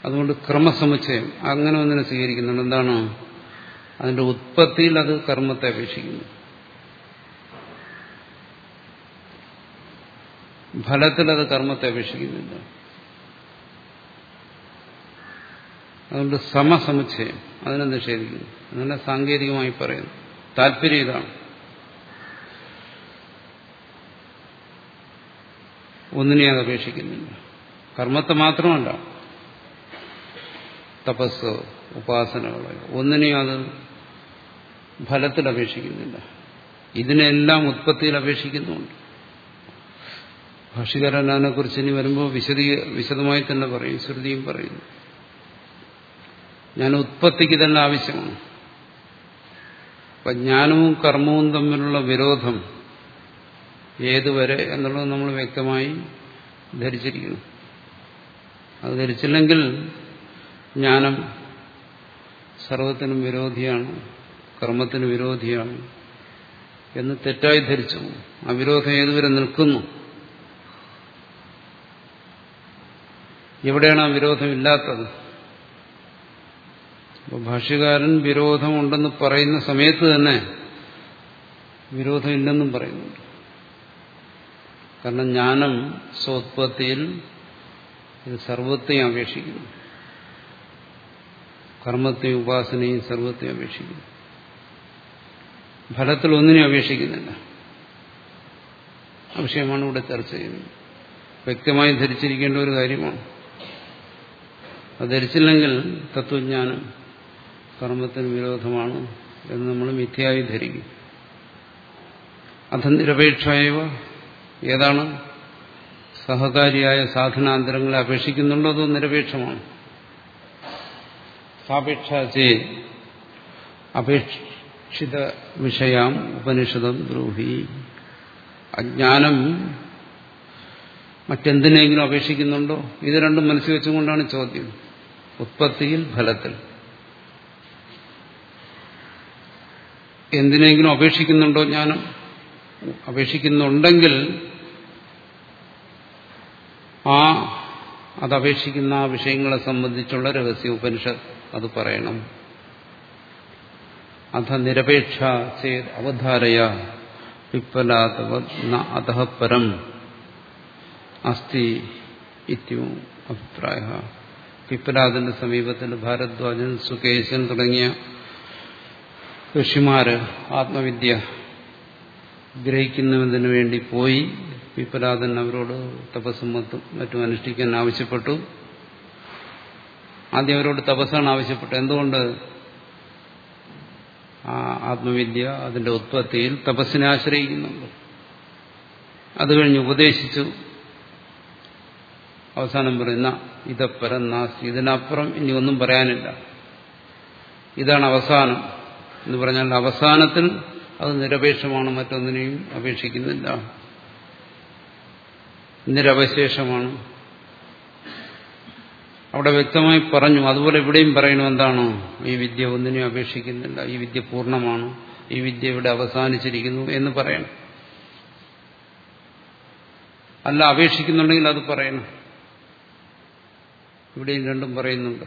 അതുകൊണ്ട് ക്രമസമുച്ചയം അങ്ങനെ ഒന്നിനെ സ്വീകരിക്കുന്നുണ്ട്. എന്താണ്? അതിന്റെ ഉത്പത്തിയിൽ അത് കർമ്മത്തെ അപേക്ഷിക്കുന്നു. ഫലത്തിൽ അത് കർമ്മത്തെ അപേക്ഷിക്കുന്നില്ല. അതുകൊണ്ട് സമസമുച്ചയം അതിനെ നിഷേധിക്കുന്നു. അങ്ങനെ സാങ്കേതികമായി പറയുന്നു. താല്പര്യം ഇതാണ്. ഒന്നിനെ അത് അപേക്ഷിക്കുന്നില്ല. കർമ്മത്തെ മാത്രമല്ല തപസ് ഉപാസനകളെ ഒന്നിനെയും അത് ഫലത്തിൽ അപേക്ഷിക്കുന്നില്ല. ഇതിനെല്ലാം ഉത്പത്തിയിൽ അപേക്ഷിക്കുന്നുണ്ട് ഭാഷകാരൻ അതിനെക്കുറിച്ച് ഇനി വരുമ്പോൾ വിശദീ വിശദമായി തന്നെ പറയും ശ്രുതിയും പറയുന്നു. ഞാൻ ഉത്പത്തിക്ക് തന്നെ ആവശ്യമാണ്. അപ്പൊ ജ്ഞാനവും കർമ്മവും തമ്മിലുള്ള വിരോധം ഏതുവരെ എന്നുള്ളത് നമ്മൾ വ്യക്തമായി ധരിച്ചിരിക്കുന്നു അത് ധരിച്ചില്ലെങ്കിൽ ജ്ഞാനം സർവത്തിനും വിരോധിയാണ് കർമ്മത്തിന് വിരോധിയാണ് എന്ന് തെറ്റായി ധരിച്ചു. ആ വിരോധം ഏതുവരെ നിൽക്കുന്നു? എവിടെയാണ് ആ വിരോധമില്ലാത്തത് ഭാഷകാരൻ വിരോധമുണ്ടെന്ന് പറയുന്ന സമയത്ത് തന്നെ വിരോധമില്ലെന്നും പറയുന്നുണ്ട്. കാരണം ജ്ഞാനം സ്വോത്പത്തിയിൽ ഇത് സർവത്തെയും അപേക്ഷിക്കുന്നു കർമ്മത്തെയും ഉപാസനയും സർവത്തെയും അപേക്ഷിക്കുന്നു. ഫലത്തിൽ ഒന്നിനെ അപേക്ഷിക്കുന്നില്ല. ആ വിഷയമാണ് ഇവിടെ ചർച്ച ചെയ്യുന്നത്. വ്യക്തമായി ധരിച്ചിരിക്കേണ്ട ഒരു കാര്യമാണ്. അത് ധരിച്ചില്ലെങ്കിൽ തത്വജ്ഞാനം കർമ്മത്തിന് വിരോധമാണ് എന്ന് നമ്മൾ മിഥ്യയായി ധരിക്കും. അധനിരപേക്ഷയവ ഏതാണ്? സഹകാരിയായ സാധനാന്തരങ്ങളെ അപേക്ഷിക്കുന്നുണ്ടോ അതോ നിരപേക്ഷമാണ്? സാപേക്ഷ അപേക്ഷിത വിഷയാം ഉപനിഷതം ദ്രോഹി അജ്ഞാനം മറ്റെന്തിനെങ്കിലും അപേക്ഷിക്കുന്നുണ്ടോ? ഇത് രണ്ടും മനസ്സിൽ വെച്ചുകൊണ്ടാണ് ചോദ്യം. ഉത്പത്തിയിൽ ഫലത്തിൽ. എന്തിനെങ്കിലും അപേക്ഷിക്കുന്നുണ്ടോ ജ്ഞാനം? അപേക്ഷിക്കുന്നുണ്ടെങ്കിൽ ആ അതപേക്ഷിക്കുന്ന ആ വിഷയങ്ങളെ സംബന്ധിച്ചുള്ള രഹസ്യ ഉപനിഷത്ത്. അത് പറയണം. അധ നിരപേക്ഷ ചേത് അവധാരയ പിപ്പലാതവ പരം അസ്തി ഇത്യവും അഭിപ്രായ. പിപ്പലാദിന്റെ സമീപത്തിൽ ഭാരദ്വാജൻ സുകേശൻ തുടങ്ങിയ ഋഷിമാര് ആത്മവിദ്യ ഗ്രഹിക്കുന്നതിന് വേണ്ടി പോയി. പിപ്പലാദൻ അവരോട് തപസ്സും മറ്റും അനുഷ്ഠിക്കാൻ ആവശ്യപ്പെട്ടു. ആദ്യം അവരോട് തപസ്സാണ് ആവശ്യപ്പെട്ടത്. എന്തുകൊണ്ട്? ആ ആത്മവിദ്യ അതിന്റെ ഉത്പത്തിയിൽ തപസ്സിനെ ആശ്രയിക്കുന്നുണ്ട്. അത് കഴിഞ്ഞ് ഉപദേശിച്ചു. അവസാനം പറയുന്ന ഇതപ്പരം നാസ്തി ഇതിനപ്പുറം ഇനി ഒന്നും പറയാനില്ല. ഇതാണ് അവസാനം. എന്ന് പറഞ്ഞാൽ അവസാനത്തിൽ അത് നിരപേക്ഷമാണ് മറ്റൊന്നിനെയും അപേക്ഷിക്കുന്നില്ല. നിരവശേഷമാണ്. അവിടെ വ്യക്തമായി പറഞ്ഞു അതുപോലെ ഇവിടെയും പറയണു എന്താണ്? ഈ വിദ്യ ഒന്നിനെയും അപേക്ഷിക്കുന്നില്ല ഈ വിദ്യ പൂർണമാണ് ഈ വിദ്യ ഇവിടെ അവസാനിച്ചിരിക്കുന്നു എന്ന് പറയണം. അല്ല അപേക്ഷിക്കുന്നുണ്ടെങ്കിൽ അത് പറയണം. ഇവിടെയും രണ്ടും പറയുന്നുണ്ട്.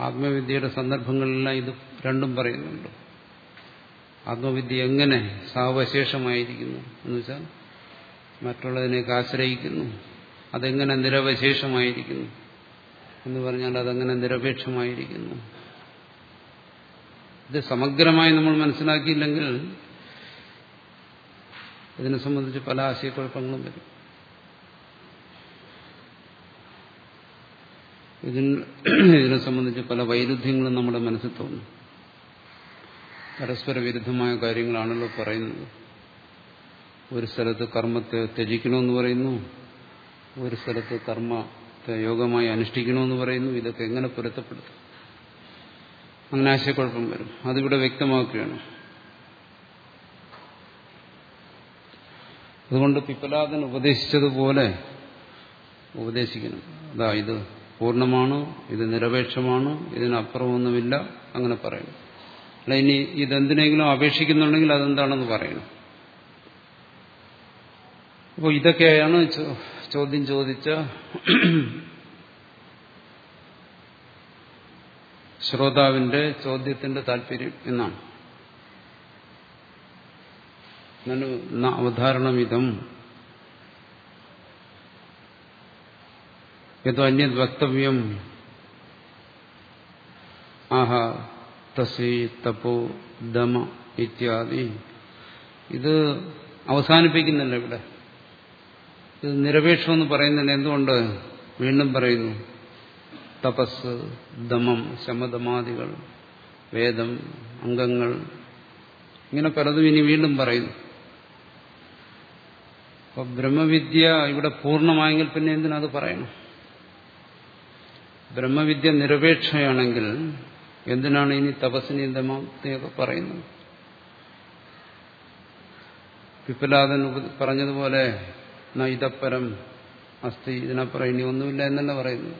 ആത്മവിദ്യയുടെ സന്ദർഭങ്ങളിലെല്ലാം ഇത് രണ്ടും പറയുന്നുണ്ട്. ആത്മവിദ്യ എങ്ങനെ സാവശേഷമായിരിക്കുന്നു എന്നുവെച്ചാൽ മറ്റുള്ളതിനേക്ക് ആശ്രയിക്കുന്നു. അതെങ്ങനെ നിരവശേഷമായിരിക്കുന്നു? എന്ന് പറഞ്ഞാൽ അതെങ്ങനെ നിരപേക്ഷമായിരിക്കുന്നു. ഇത് സമഗ്രമായി നമ്മൾ മനസ്സിലാക്കിയില്ലെങ്കിൽ ഇതിനെ സംബന്ധിച്ച് പല ആശയക്കുഴപ്പങ്ങളും വരും. ഇതിന് ഇതിനെ സംബന്ധിച്ച് പല വൈരുദ്ധ്യങ്ങളും നമ്മുടെ മനസ്സിൽ തോന്നും. പരസ്പര വിരുദ്ധമായ കാര്യങ്ങളാണല്ലോ പറയുന്നത്. ഒരു സ്ഥലത്ത് കർമ്മത്തെ ത്യജിക്കണമെന്ന് പറയുന്നു ഒരു സ്ഥലത്ത് കർമ്മത്തെ യോഗമായി അനുഷ്ഠിക്കണമെന്ന് പറയുന്നു. ഇതൊക്കെ എങ്ങനെ പൊരുത്തപ്പെടുത്തും? അങ്ങനെ ആശയക്കുഴപ്പം വരും. അതിവിടെ വ്യക്തമാക്കുകയാണ്. അതുകൊണ്ട് പിപ്പലാദൻ ഉപദേശിച്ചതുപോലെ ഉപദേശിക്കണം അതാ ഇത് പൂർണമാണ് ഇത് നിരപേക്ഷമാണ് ഇതിനപ്പുറമൊന്നുമില്ല അങ്ങനെ പറയണം അല്ല ഇനി ഇതെന്തിനെങ്കിലും അപേക്ഷിക്കുന്നുണ്ടെങ്കിൽ അതെന്താണെന്ന് പറയണം. അപ്പോൾ ഇതൊക്കെയാണ് ചോദ്യം ചോദിച്ച ശ്രോതാവിന്റെ ചോദ്യത്തിന്റെ താല്പര്യം എന്നാണ്. അവധാരണമിതം യഥോ അന്യത് വക്തവ്യം. ആഹ തസി തപോ ദമ ഇത്യാദി. ഇത് അവസാനിപ്പിക്കുന്നില്ല ഇവിടെ. ഇത് നിരപേക്ഷമെന്ന് പറയുന്നതിന് എന്തുകൊണ്ട് വീണ്ടും പറയുന്നു? തപസ് ദമം ശമദമാദികൾ വേദം അംഗങ്ങൾ ഇങ്ങനെ പലതും ഇനി വീണ്ടും പറയുന്നു. അപ്പൊ ബ്രഹ്മവിദ്യ ഇവിടെ പൂർണമായെങ്കിൽ പിന്നെ എന്തിനത് പറയണം? ബ്രഹ്മവിദ്യ നിരപേക്ഷയാണെങ്കിൽ എന്തിനാണ് ഇനി തപസ്സിനെയും ദമത്തെയൊക്കെ പറയുന്നത്? പിപ്പലാദൻ പറഞ്ഞതുപോലെ ഇതപ്പരം അസ്ഥി ഇതിനപ്പുറം ഇനി ഒന്നുമില്ല എന്നല്ല പറയുന്നു.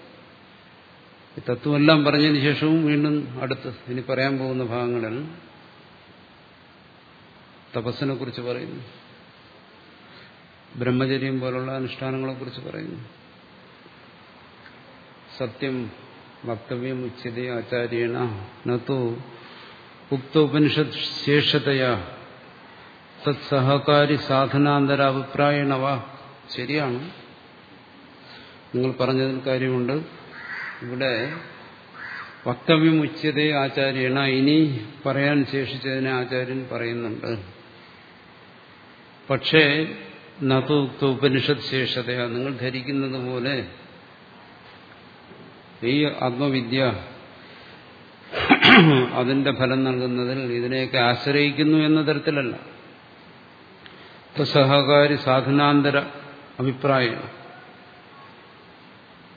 ഈ തത്വമെല്ലാം പറഞ്ഞതിന് ശേഷവും വീണ്ടും അടുത്ത് ഇനി പറയാൻ പോകുന്ന ഭാഗങ്ങളിൽ തപസ്സിനെ കുറിച്ച് പറയുന്നു. ബ്രഹ്മചര്യം പോലുള്ള അനുഷ്ഠാനങ്ങളെ കുറിച്ച് പറയുന്നു. സത്യം വക്തവ്യം ഉച്ചത ആചാര്യേണ നോ ഉക്തോപനിഷത് ശേഷതയാ തത്സഹകാരി സാധനാന്തര അഭിപ്രായണവ ശരിയാണ്. നിങ്ങൾ പറഞ്ഞതിൽ കാര്യമുണ്ട്. ഇവിടെ വക്തവ്യം ഉച്ചതേ ആചാര്യണ ഇനി പറയാൻ ശേഷിച്ചതിനെ ആചാര്യൻ പറയുന്നുണ്ട്. പക്ഷേ നതുക്ത ഉപനിഷത് ശേഷതയാ. നിങ്ങൾ ധരിക്കുന്നത് പോലെ ഈ ആത്മവിദ്യ അതിന്റെ ഫലം നൽകുന്നതിൽ ഇതിനെയൊക്കെ ആശ്രയിക്കുന്നു എന്ന തരത്തിലല്ല. സഹകാരി സാധനാന്തര അഭിപ്രായമാണ്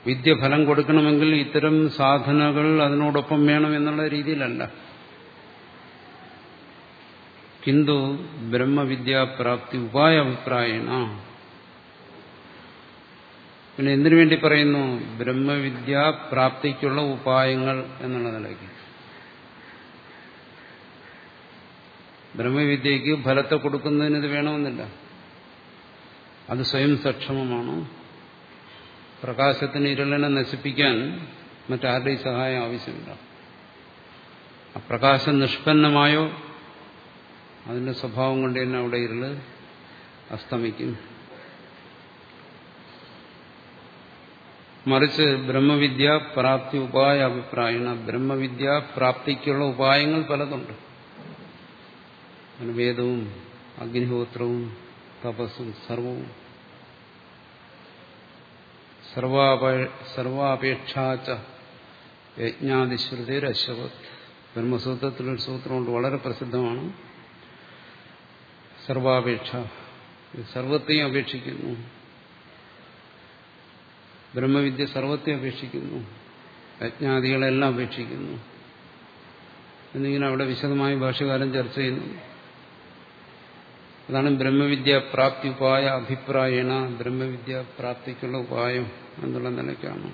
വിദ്യ ഫലം കൊടുക്കണമെങ്കിൽ ഇത്തരം സാധനകൾ അതിനോടൊപ്പം വേണം എന്നുള്ള രീതിയിലല്ല. കിന്തു ബ്രഹ്മവിദ്യാപ്രാപ്തി ഉപായ അഭിപ്രായണ പിന്നെ എന്തിനു വേണ്ടി പറയുന്നു? ബ്രഹ്മവിദ്യാപ്രാപ്തിക്കുള്ള ഉപായങ്ങൾ എന്നുള്ള നിലയ്ക്ക്. ബ്രഹ്മവിദ്യയ്ക്ക് ഫലത്തെ കൊടുക്കുന്നതിന് ഇത് വേണമെന്നില്ല. അത് സ്വയം സക്ഷമമാണ്? പ്രകാശത്തിന് ഇരുളിനെ നശിപ്പിക്കാൻ മറ്റാരുടെയും സഹായം ആവശ്യമില്ല. ആ പ്രകാശം നിഷ്പന്നമായോ? അതിന്റെ സ്വഭാവം കൊണ്ട് തന്നെ അവിടെ ഇരുൾ അസ്തമിക്കും. മറിച്ച് ബ്രഹ്മവിദ്യ പ്രാപ്തി ഉപായ അഭിപ്രായണ ബ്രഹ്മവിദ്യ പ്രാപ്തിക്കുള്ള ഉപായങ്ങൾ പലതുണ്ട്. വേദവും അഗ്നിഹോത്രവും തപസ്സും സർവവും സർവാപേക്ഷാച്ച യജ്ഞാതിശ്രുതിരശ്വത് ബ്രഹ്മസൂത്രത്തിലൊരു സൂത്രമുണ്ട് വളരെ പ്രസിദ്ധമാണ്. സർവാപേക്ഷ. സർവത്തെയും അപേക്ഷിക്കുന്നു. ബ്രഹ്മവിദ്യ സർവത്തെ അപേക്ഷിക്കുന്നു. യജ്ഞാദികളെല്ലാം അപേക്ഷിക്കുന്നു. എന്നിങ്ങനെ അവിടെ വിശദമായി ഭാഷകാലം ചർച്ച ചെയ്യുന്നു. അതാണ് ബ്രഹ്മവിദ്യ പ്രാപ്തി ഉപായ അഭിപ്രായണ ബ്രഹ്മവിദ്യ പ്രാപ്തിക്കുള്ള ഉപായം എന്നുള്ള നിലയ്ക്കാണ്.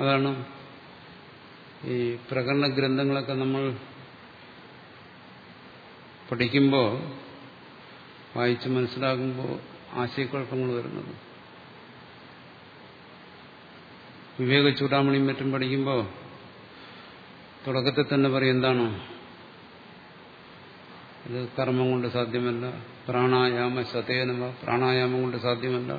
അതാണ് ഈ പ്രകടന ഗ്രന്ഥങ്ങളൊക്കെ നമ്മൾ പഠിക്കുമ്പോൾ വായിച്ച് മനസ്സിലാകുമ്പോൾ ആശയക്കുഴപ്പങ്ങൾ വരുന്നത്. വിവേക ചൂടാമണിയും മറ്റും പഠിക്കുമ്പോൾ തുടക്കത്തിൽ തന്നെ പറയും എന്താണോ? ഇത് കർമ്മം കൊണ്ട് സാധ്യമല്ല. പ്രാണായാമ സതേനമ പ്രാണായാമം കൊണ്ട് സാധ്യമല്ല.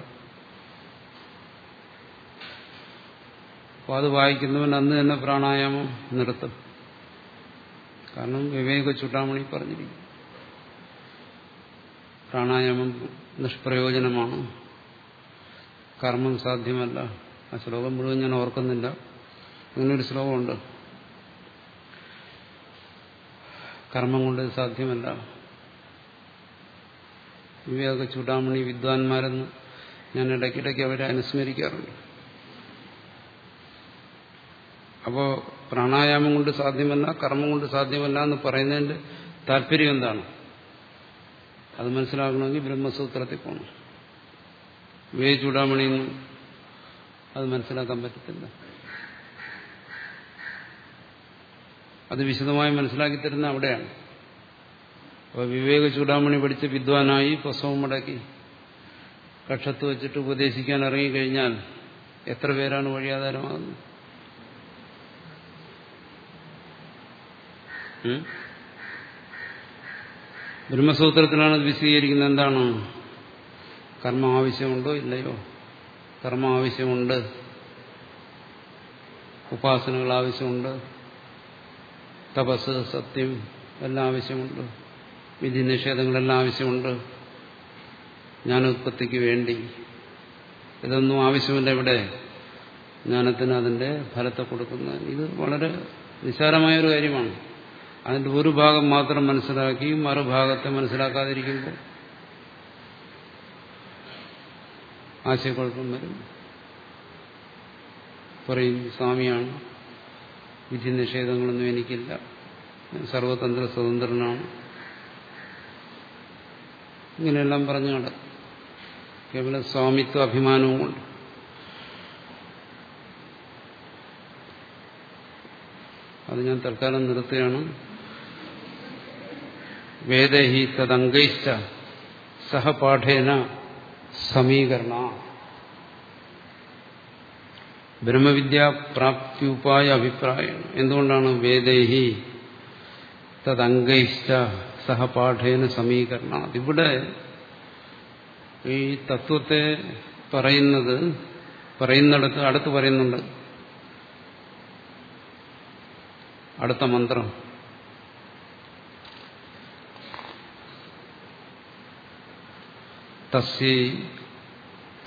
അപ്പോൾ അത് വായിക്കുന്നവൻ അന്ന് തന്നെ പ്രാണായാമം നിർത്തും. കാരണം വിവേക ചൂടാമണി പറഞ്ഞിരിക്കും പ്രാണായാമം നിഷ്പ്രയോജനമാണ്. കർമ്മം സാധ്യമല്ല. ആ ശ്ലോകം മുഴുവൻ ഞാൻ ഓർക്കുന്നില്ല. അങ്ങനൊരു ശ്ലോകമുണ്ട്. കർമ്മം കൊണ്ട് സാധ്യമല്ല. വിവേക ചൂടാമണി വിദ്വാൻമാരെന്ന് ഞാൻ ഇടയ്ക്കിടയ്ക്ക് അവരെ അനുസ്മരിക്കാറുണ്ട്. അപ്പോൾ പ്രാണായാമം കൊണ്ട് സാധ്യമല്ല കർമ്മം കൊണ്ട് സാധ്യമല്ല എന്ന് പറയുന്നതിന്റെ താല്പര്യം എന്താണ്? അത് മനസ്സിലാക്കണമെങ്കിൽ ബ്രഹ്മസൂത്രത്തിൽ പോകണം. വിവേക ചൂടാമണിയൊന്നും അത് മനസ്സിലാക്കാൻ പറ്റത്തില്ല. അത് വിശദമായി മനസ്സിലാക്കി തരുന്ന അവിടെയാണ്. അപ്പോൾ വിവേക ചൂടാമണി പഠിച്ച് വിദ്വാനായി പ്രസവം മുടക്കി കക്ഷത്ത് വെച്ചിട്ട് ഉപദേശിക്കാൻ ഇറങ്ങിക്കഴിഞ്ഞാൽ എത്ര പേരാണ് വഴിയാധാരമാകുന്നത്? ബ്രഹ്മസൂത്രത്തിലാണ് വിശദീകരിക്കുന്നത്. എന്താണ്? കർമ്മ ആവശ്യമുണ്ടോ ഇല്ലയോ? കർമ്മ ആവശ്യമുണ്ട് ഉപാസനകൾ ആവശ്യമുണ്ട്. തപസ് സത്യം എല്ലാം ആവശ്യമുണ്ട്. വിധി നിഷേധങ്ങളെല്ലാം ആവശ്യമുണ്ട്. ജ്ഞാനോത്പത്തിക്ക് വേണ്ടി. ഇതൊന്നും ആവശ്യമില്ല ഇവിടെ. ജ്ഞാനത്തിന് അതിന്റെ ഫലത്തെ കൊടുക്കുന്ന ഇത് വളരെ നിസ്സാരമായൊരു കാര്യമാണ്. അതിന്റെ ഒരു ഭാഗം മാത്രം മനസ്സിലാക്കി മറുഭാഗത്തെ മനസ്സിലാക്കാതിരിക്കുമ്പോൾ ആശയക്കുഴപ്പം വരും. പറയും സ്വാമിയാണ്. വിധി നിഷേധങ്ങളൊന്നും എനിക്കില്ല. സർവതന്ത്ര സ്വതന്ത്രനാണ്. ഇങ്ങനെയെല്ലാം പറഞ്ഞു നട കേവലം സ്വാമിത്വ അഭിമാനവും കൊണ്ട് അത് ഞാൻ തൽക്കാലം നിർത്തുകയാണ്. വേദഹി തദംഗൈശ്ച സഹപാഠേന സമീകരണ. ബ്രഹ്മവിദ്യ പ്രാപ്തിയുപായ അഭിപ്രായം. എന്തുകൊണ്ടാണ് വേദേഹി തദംഗൈശ്ച സഹപാഠേന സമീകരണ ഇവിടെ ഈ തത്വത്തെ പറയുന്നത് പറയുന്നിടത്ത് അടുത്ത് പറയുന്നുണ്ട്. അടുത്ത മന്ത്രം. തസ്യൈ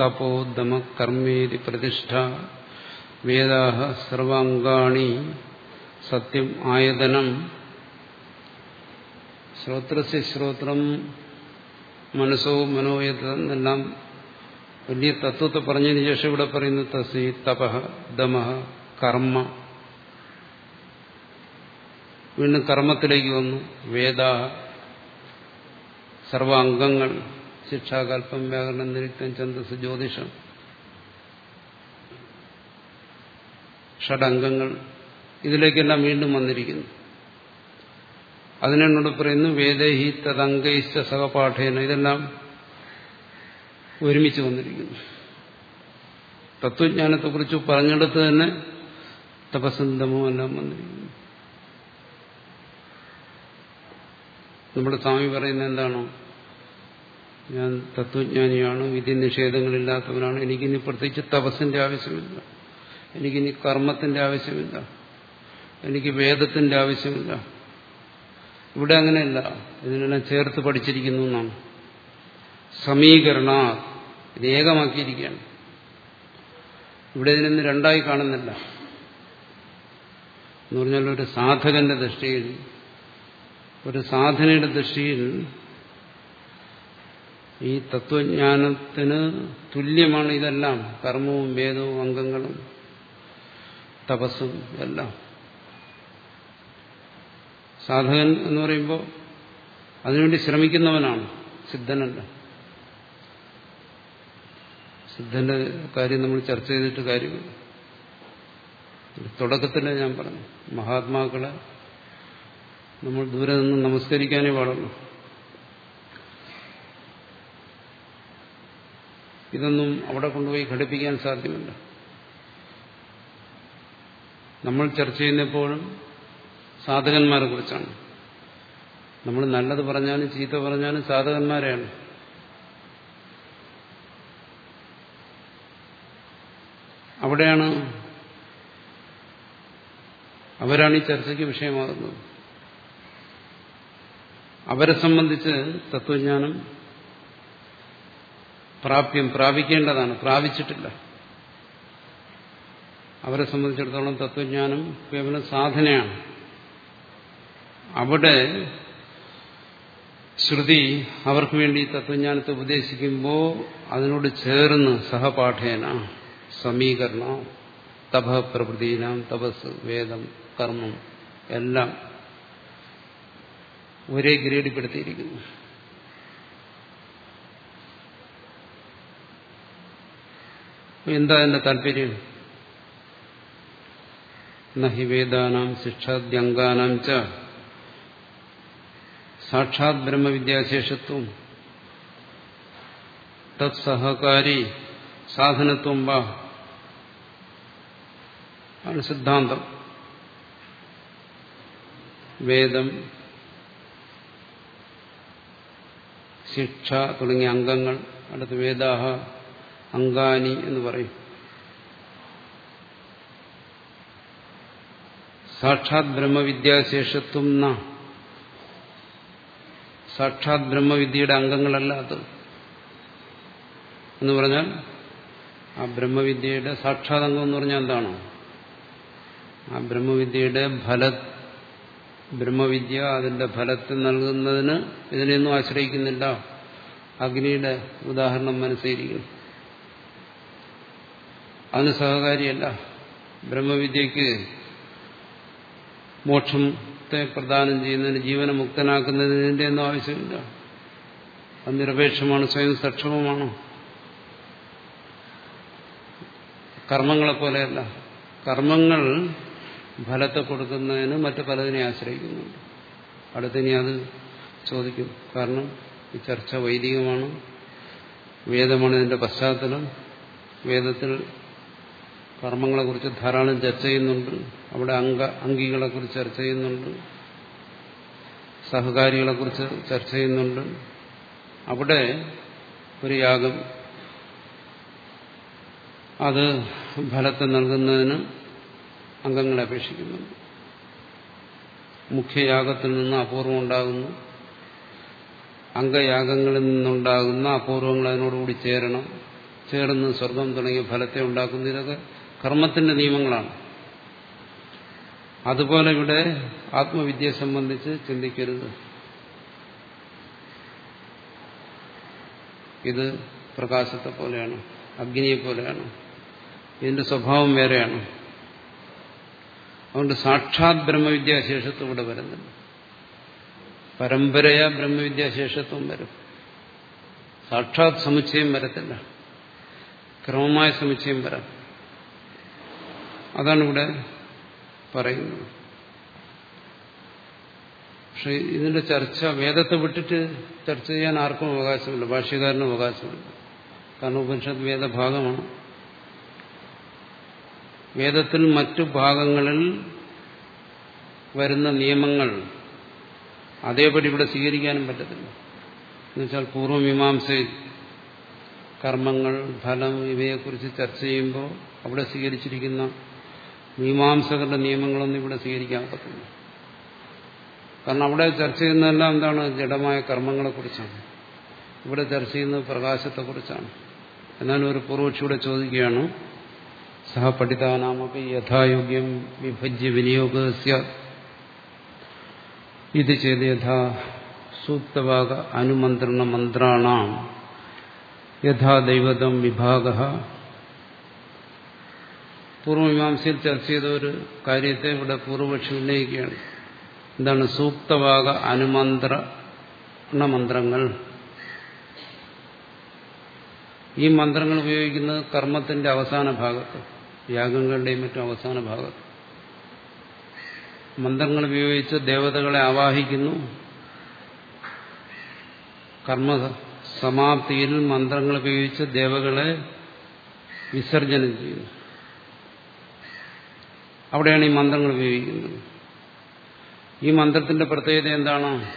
തപോദമ കർമ്മേതി പ്രതിഷ്ഠ വേദാ സർവാംഗാണി സത്യം ആയതനം. ശ്രോത്രസ്യ ശ്രോത്രം മനസ്സോ മനോയതം എല്ലാം വലിയ തത്വത്തെ പറഞ്ഞതിന് ശേഷം ഇവിടെ പറയുന്നു തസി തപഹ ദമഹ കർമ്മ. വീണ്ടും കർമ്മത്തിലേക്ക് വന്നു. വേദ സർവാംഗങ്ങൾ ശിക്ഷാകൽപ്പം വ്യാകരണം നിരുത്തം ചന്ദസ് ജ്യോതിഷം. ഷഡംഗങ്ങൾ ഇതിലേക്കെല്ലാം വീണ്ടും വന്നിരിക്കുന്നു. അതിനോട് പറയുന്നു വേദേഹി തദംഗൈശ്ച സഹപാഠേന. ഇതെല്ലാം ഒരുമിച്ച് വന്നിരിക്കുന്നു. തത്വജ്ഞാനത്തെക്കുറിച്ച് പറഞ്ഞെടുത്ത് തന്നെ തപസന്തമോ എല്ലാം വന്നിരിക്കുന്നു. നമ്മുടെ സ്വാമി പറയുന്നത് എന്താണോ? ഞാൻ തത്വജ്ഞാനിയാണ് വിധി നിഷേധങ്ങളില്ലാത്തവനാണ് എനിക്കിനി പ്രത്യേകിച്ച് തപസ്സിന്റെ ആവശ്യമില്ല. എനിക്കിനി കർമ്മത്തിന്റെ ആവശ്യമില്ല. എനിക്ക് വേദത്തിന്റെ ആവശ്യമില്ല. ഇവിടെ അങ്ങനെയല്ല. ഇതിനെല്ലാം ചേർത്ത് പഠിച്ചിരിക്കുന്നു എന്നാണ്. സമീകരണ ഇത് ഏകമാക്കിയിരിക്കുകയാണ്. ഇവിടെ ഇതിനൊന്നും രണ്ടായി കാണുന്നില്ല. എന്ന് പറഞ്ഞാൽ ഒരു സാധകന്റെ ദൃഷ്ടിയിൽ ഒരു സാധനയുടെ ദൃഷ്ടിയിൽ ഈ തത്വജ്ഞാനത്തിന് തുല്യമാണ് ഇതെല്ലാം. കർമ്മവും വേദവും അംഗങ്ങളും തപസ്സും എല്ലാം. സാധകൻ എന്ന് പറയുമ്പോൾ അതിനുവേണ്ടി ശ്രമിക്കുന്നവനാണ് സിദ്ധനല്ല. സിദ്ധന്റെ കാര്യം നമ്മൾ ചർച്ച ചെയ്തിട്ട് കാര്യമില്ല. തുടക്കത്തിൽ ഞാൻ പറഞ്ഞു. മഹാത്മാക്കളെ നമ്മൾ ദൂരെ നിന്ന് നമസ്കരിക്കാനേ പാടുള്ളൂ. ഇതൊന്നും അവിടെ കൊണ്ടുപോയി ഘടിപ്പിക്കാൻ സാധ്യമല്ല. നമ്മൾ ചർച്ച ചെയ്യുന്നപ്പോഴും സാധകന്മാരെ കുറിച്ചാണ്. നമ്മൾ നല്ലത് പറഞ്ഞാലും ചീത്ത പറഞ്ഞാലും സാധകന്മാരെയാണ്. അവിടെയാണ് അവരാണ് ഈ ചർച്ചയ്ക്ക് വിഷയമാകുന്നത്. അവരെ സംബന്ധിച്ച് തത്വജ്ഞാനം പ്രാപ്യം പ്രാപിക്കേണ്ടതാണ്. പ്രാപിച്ചിട്ടില്ല. അവരെ സംബന്ധിച്ചിടത്തോളം തത്വജ്ഞാനം കേവലം സാധനയാണ്. അവിടെ ശ്രുതി അവർക്ക് വേണ്ടി തത്വജ്ഞാനത്തെ ഉപദേശിക്കുമ്പോൾ അതിനോട് ചേർന്ന് സഹപാഠേന സമീകരണ തപപ്രഭൃതിനാം തപസ് വേദം കർമ്മം എല്ലാം ഒരേ ഗ്രേഡിപ്പെടുത്തിയിരിക്കുന്നു എന്താ എന്റെ താല്പര്യം? നഹി വേദാനാം ശിക്ഷാദ്യംഗാനാം ച സാക്ഷാത് ബ്രഹ്മവിദ്യാശേഷത്വം തത്സഹകാരി സാധനത്വം വാ ആണ് സിദ്ധാന്തം. വേദം ശിക്ഷ തുടങ്ങിയ അംഗങ്ങൾ അടുത്ത് വേദാഹ അങ്കാനി എന്ന് പറയും. സാക്ഷാത് ബ്രഹ്മവിദ്യാശേഷത്വം ന. സാക്ഷാത് ബ്രഹ്മവിദ്യയുടെ അംഗങ്ങളല്ല അത്. എന്ന് പറഞ്ഞാൽ ആ ബ്രഹ്മവിദ്യയുടെ സാക്ഷാത് അംഗം എന്ന് പറഞ്ഞാൽ എന്താണോ? ആ ബ്രഹ്മവിദ്യയുടെ ഫല ബ്രഹ്മവിദ്യ അതിന്റെ ഫലത്തിൽ നൽകുന്നതിന് ഇതിനെയൊന്നും ആശ്രയിക്കുന്നില്ല. അഗ്നിയുടെ ഉദാഹരണം മനസ്സിരിക്കുന്നു അതിന് സഹകാരിയല്ല. ബ്രഹ്മവിദ്യക്ക് മോക്ഷത്തെ പ്രദാനം ചെയ്യുന്നതിന് ജീവനെ മുക്തനാക്കുന്നതിന് ഇതിന്റെ ഒന്നും ആവശ്യമില്ല. അത് നിരപേക്ഷമാണ് സ്വയം സക്ഷമമാണ്. കർമ്മങ്ങളെ പോലെയല്ല. കർമ്മങ്ങൾ ഫലത്തെ കൊടുക്കുന്നതിന് മറ്റു പലതിനെ ആശ്രയിക്കുന്നുണ്ട്. അടുത്തിനി അത് ചോദിക്കും. കാരണം ഈ ചർച്ച വൈദികമാണ്. വേദമാണ് ഇതിന്റെ പശ്ചാത്തലം. വേദത്തിൽ കർമ്മങ്ങളെക്കുറിച്ച് ധാരാളം ചർച്ച ചെയ്യുന്നുണ്ട്. അവിടെ അംഗ അംഗികളെക്കുറിച്ച് ചർച്ച ചെയ്യുന്നുണ്ട്. സഹകാരികളെ കുറിച്ച് ചർച്ച ചെയ്യുന്നുണ്ട്. അവിടെ ഒരു യാഗം. അത് ഫലത്തെ നൽകുന്നതിന് അംഗങ്ങളെ അപേക്ഷിക്കുന്നുണ്ട്. മുഖ്യയാഗത്തിൽ നിന്ന് അപൂർവം ഉണ്ടാകുന്നു. അംഗയാഗങ്ങളിൽ നിന്നുണ്ടാകുന്ന അപൂർവങ്ങൾ അതിനോടുകൂടി ചേരണം. ചേർന്ന് സ്വർഗം തുടങ്ങിയ ഫലത്തെ ഉണ്ടാക്കുന്ന ഇതൊക്കെ കർമ്മത്തിന്റെ നിയമങ്ങളാണ്. അതുപോലെ ഇവിടെ ആത്മവിദ്യയെ സംബന്ധിച്ച് ചിന്തിക്കരുത്. ഇത് പ്രകാശത്തെ പോലെയാണ് അഗ്നിയെ പോലെയാണ് ഇതിന്റെ സ്വഭാവം വേറെയാണ്. അതുകൊണ്ട് സാക്ഷാത് ബ്രഹ്മവിദ്യാശേഷത്വം ഇവിടെ വരുന്നില്ല. പരമ്പരയ ബ്രഹ്മവിദ്യാശേഷത്വം വരും. സാക്ഷാത് സമുച്ചയം വരത്തില്ല. ക്രമമായ സമുച്ചയം വരാം. അതാണ് ഇവിടെ പറയുന്നത്. പക്ഷെ ഇതിന്റെ ചർച്ച വേദത്തെ വിട്ടിട്ട് ചർച്ച ചെയ്യാൻ ആർക്കും അവകാശമില്ല ഭാഷ്യകാരനും അവകാശമില്ല. കാരണം ഉപനിഷത്ത് വേദഭാഗമാണ്. വേദത്തിൽ മറ്റു ഭാഗങ്ങളിൽ വരുന്ന നിയമങ്ങൾ അതേപടി ഇവിടെ സ്വീകരിക്കാനും പറ്റത്തില്ല. എന്നുവെച്ചാൽ പൂർവമീമാംസ കർമ്മങ്ങൾ ഫലം ഇവയെക്കുറിച്ച് ചർച്ച ചെയ്യുമ്പോൾ അവിടെ സ്വീകരിച്ചിരിക്കുന്ന മീമാംസകരുടെ നിയമങ്ങളൊന്നും ഇവിടെ സ്വീകരിക്കാൻ പറ്റില്ല കാരണം അവിടെ ചർച്ച ചെയ്യുന്നതെല്ലാം എന്താണ്? ജഡമായ കർമ്മങ്ങളെക്കുറിച്ചാണ്. ഇവിടെ ചർച്ച ചെയ്യുന്നത് പ്രകാശത്തെക്കുറിച്ചാണ്. എന്നാൽ ഒരു പൂർവക്ഷിയുടെ ചോദിക്കുകയാണ് സഹ പഠിതാനാമൊക്കെ യഥായോഗ്യം വിഭജ്യ വിനിയോഗ ഇത് ചെയ്ത് യഥാ സൂക്തഭാഗ അനുമന്ത്രണ മന്ത്രാണാം. യഥാ ദൈവതം വിഭാഗ പൂർവമീമാംസയിൽ ചർച്ച ചെയ്ത ഒരു കാര്യത്തെ ഇവിടെ പൂർവപക്ഷി ഉന്നയിക്കുകയാണ്. എന്താണ് സൂക്തവാക അനുമന്ത്രണ മന്ത്രങ്ങൾ? ഈ മന്ത്രങ്ങൾ ഉപയോഗിക്കുന്നത് കർമ്മത്തിന്റെ അവസാന ഭാഗത്ത് യാഗങ്ങളുടെയും മറ്റും അവസാന ഭാഗത്ത്. മന്ത്രങ്ങൾ ഉപയോഗിച്ച് ദേവതകളെ ആവാഹിക്കുന്നു. കർമ്മ സമാപ്തിയിൽ മന്ത്രങ്ങൾ ഉപയോഗിച്ച് ദേവകളെ വിസർജനം ചെയ്യുന്നു. അവിടെയാണ് ഈ മന്ത്രങ്ങൾ ഉപയോഗിക്കുന്നത്. ഈ മന്ത്രത്തിന്റെ പ്രത്യേകത എന്താണ്?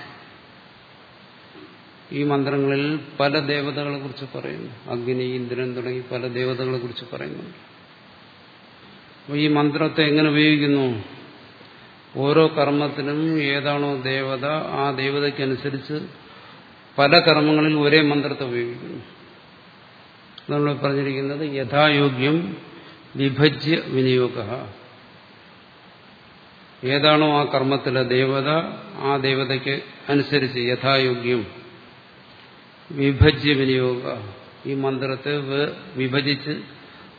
ഈ മന്ത്രങ്ങളിൽ പല ദേവതകളെ കുറിച്ച് പറയുന്നു. അഗ്നി ഇന്ദ്രൻ തുടങ്ങി പല ദേവതകളെ കുറിച്ച് പറയുന്നുണ്ട്. അപ്പോൾ ഈ മന്ത്രത്തെ എങ്ങനെ ഉപയോഗിക്കുന്നു? ഓരോ കർമ്മത്തിനും ഏതാണോ ദേവത ആ ദേവതയ്ക്കനുസരിച്ച് പല കർമ്മങ്ങളിൽ ഒരേ മന്ത്രത്തെ ഉപയോഗിക്കുന്നു. നമ്മൾ പറഞ്ഞിരിക്കുന്നത് യഥായോഗ്യം വിഭജ്യ വിനിയോഗ. ഏതാണോ ആ കർമ്മത്തിലെ ദേവത ആ ദേവതയ്ക്ക് അനുസരിച്ച് യഥായോഗ്യം. വിഭജ്യ വിനിയോഗ. ഈ മന്ത്രത്തെ വിഭജിച്ച്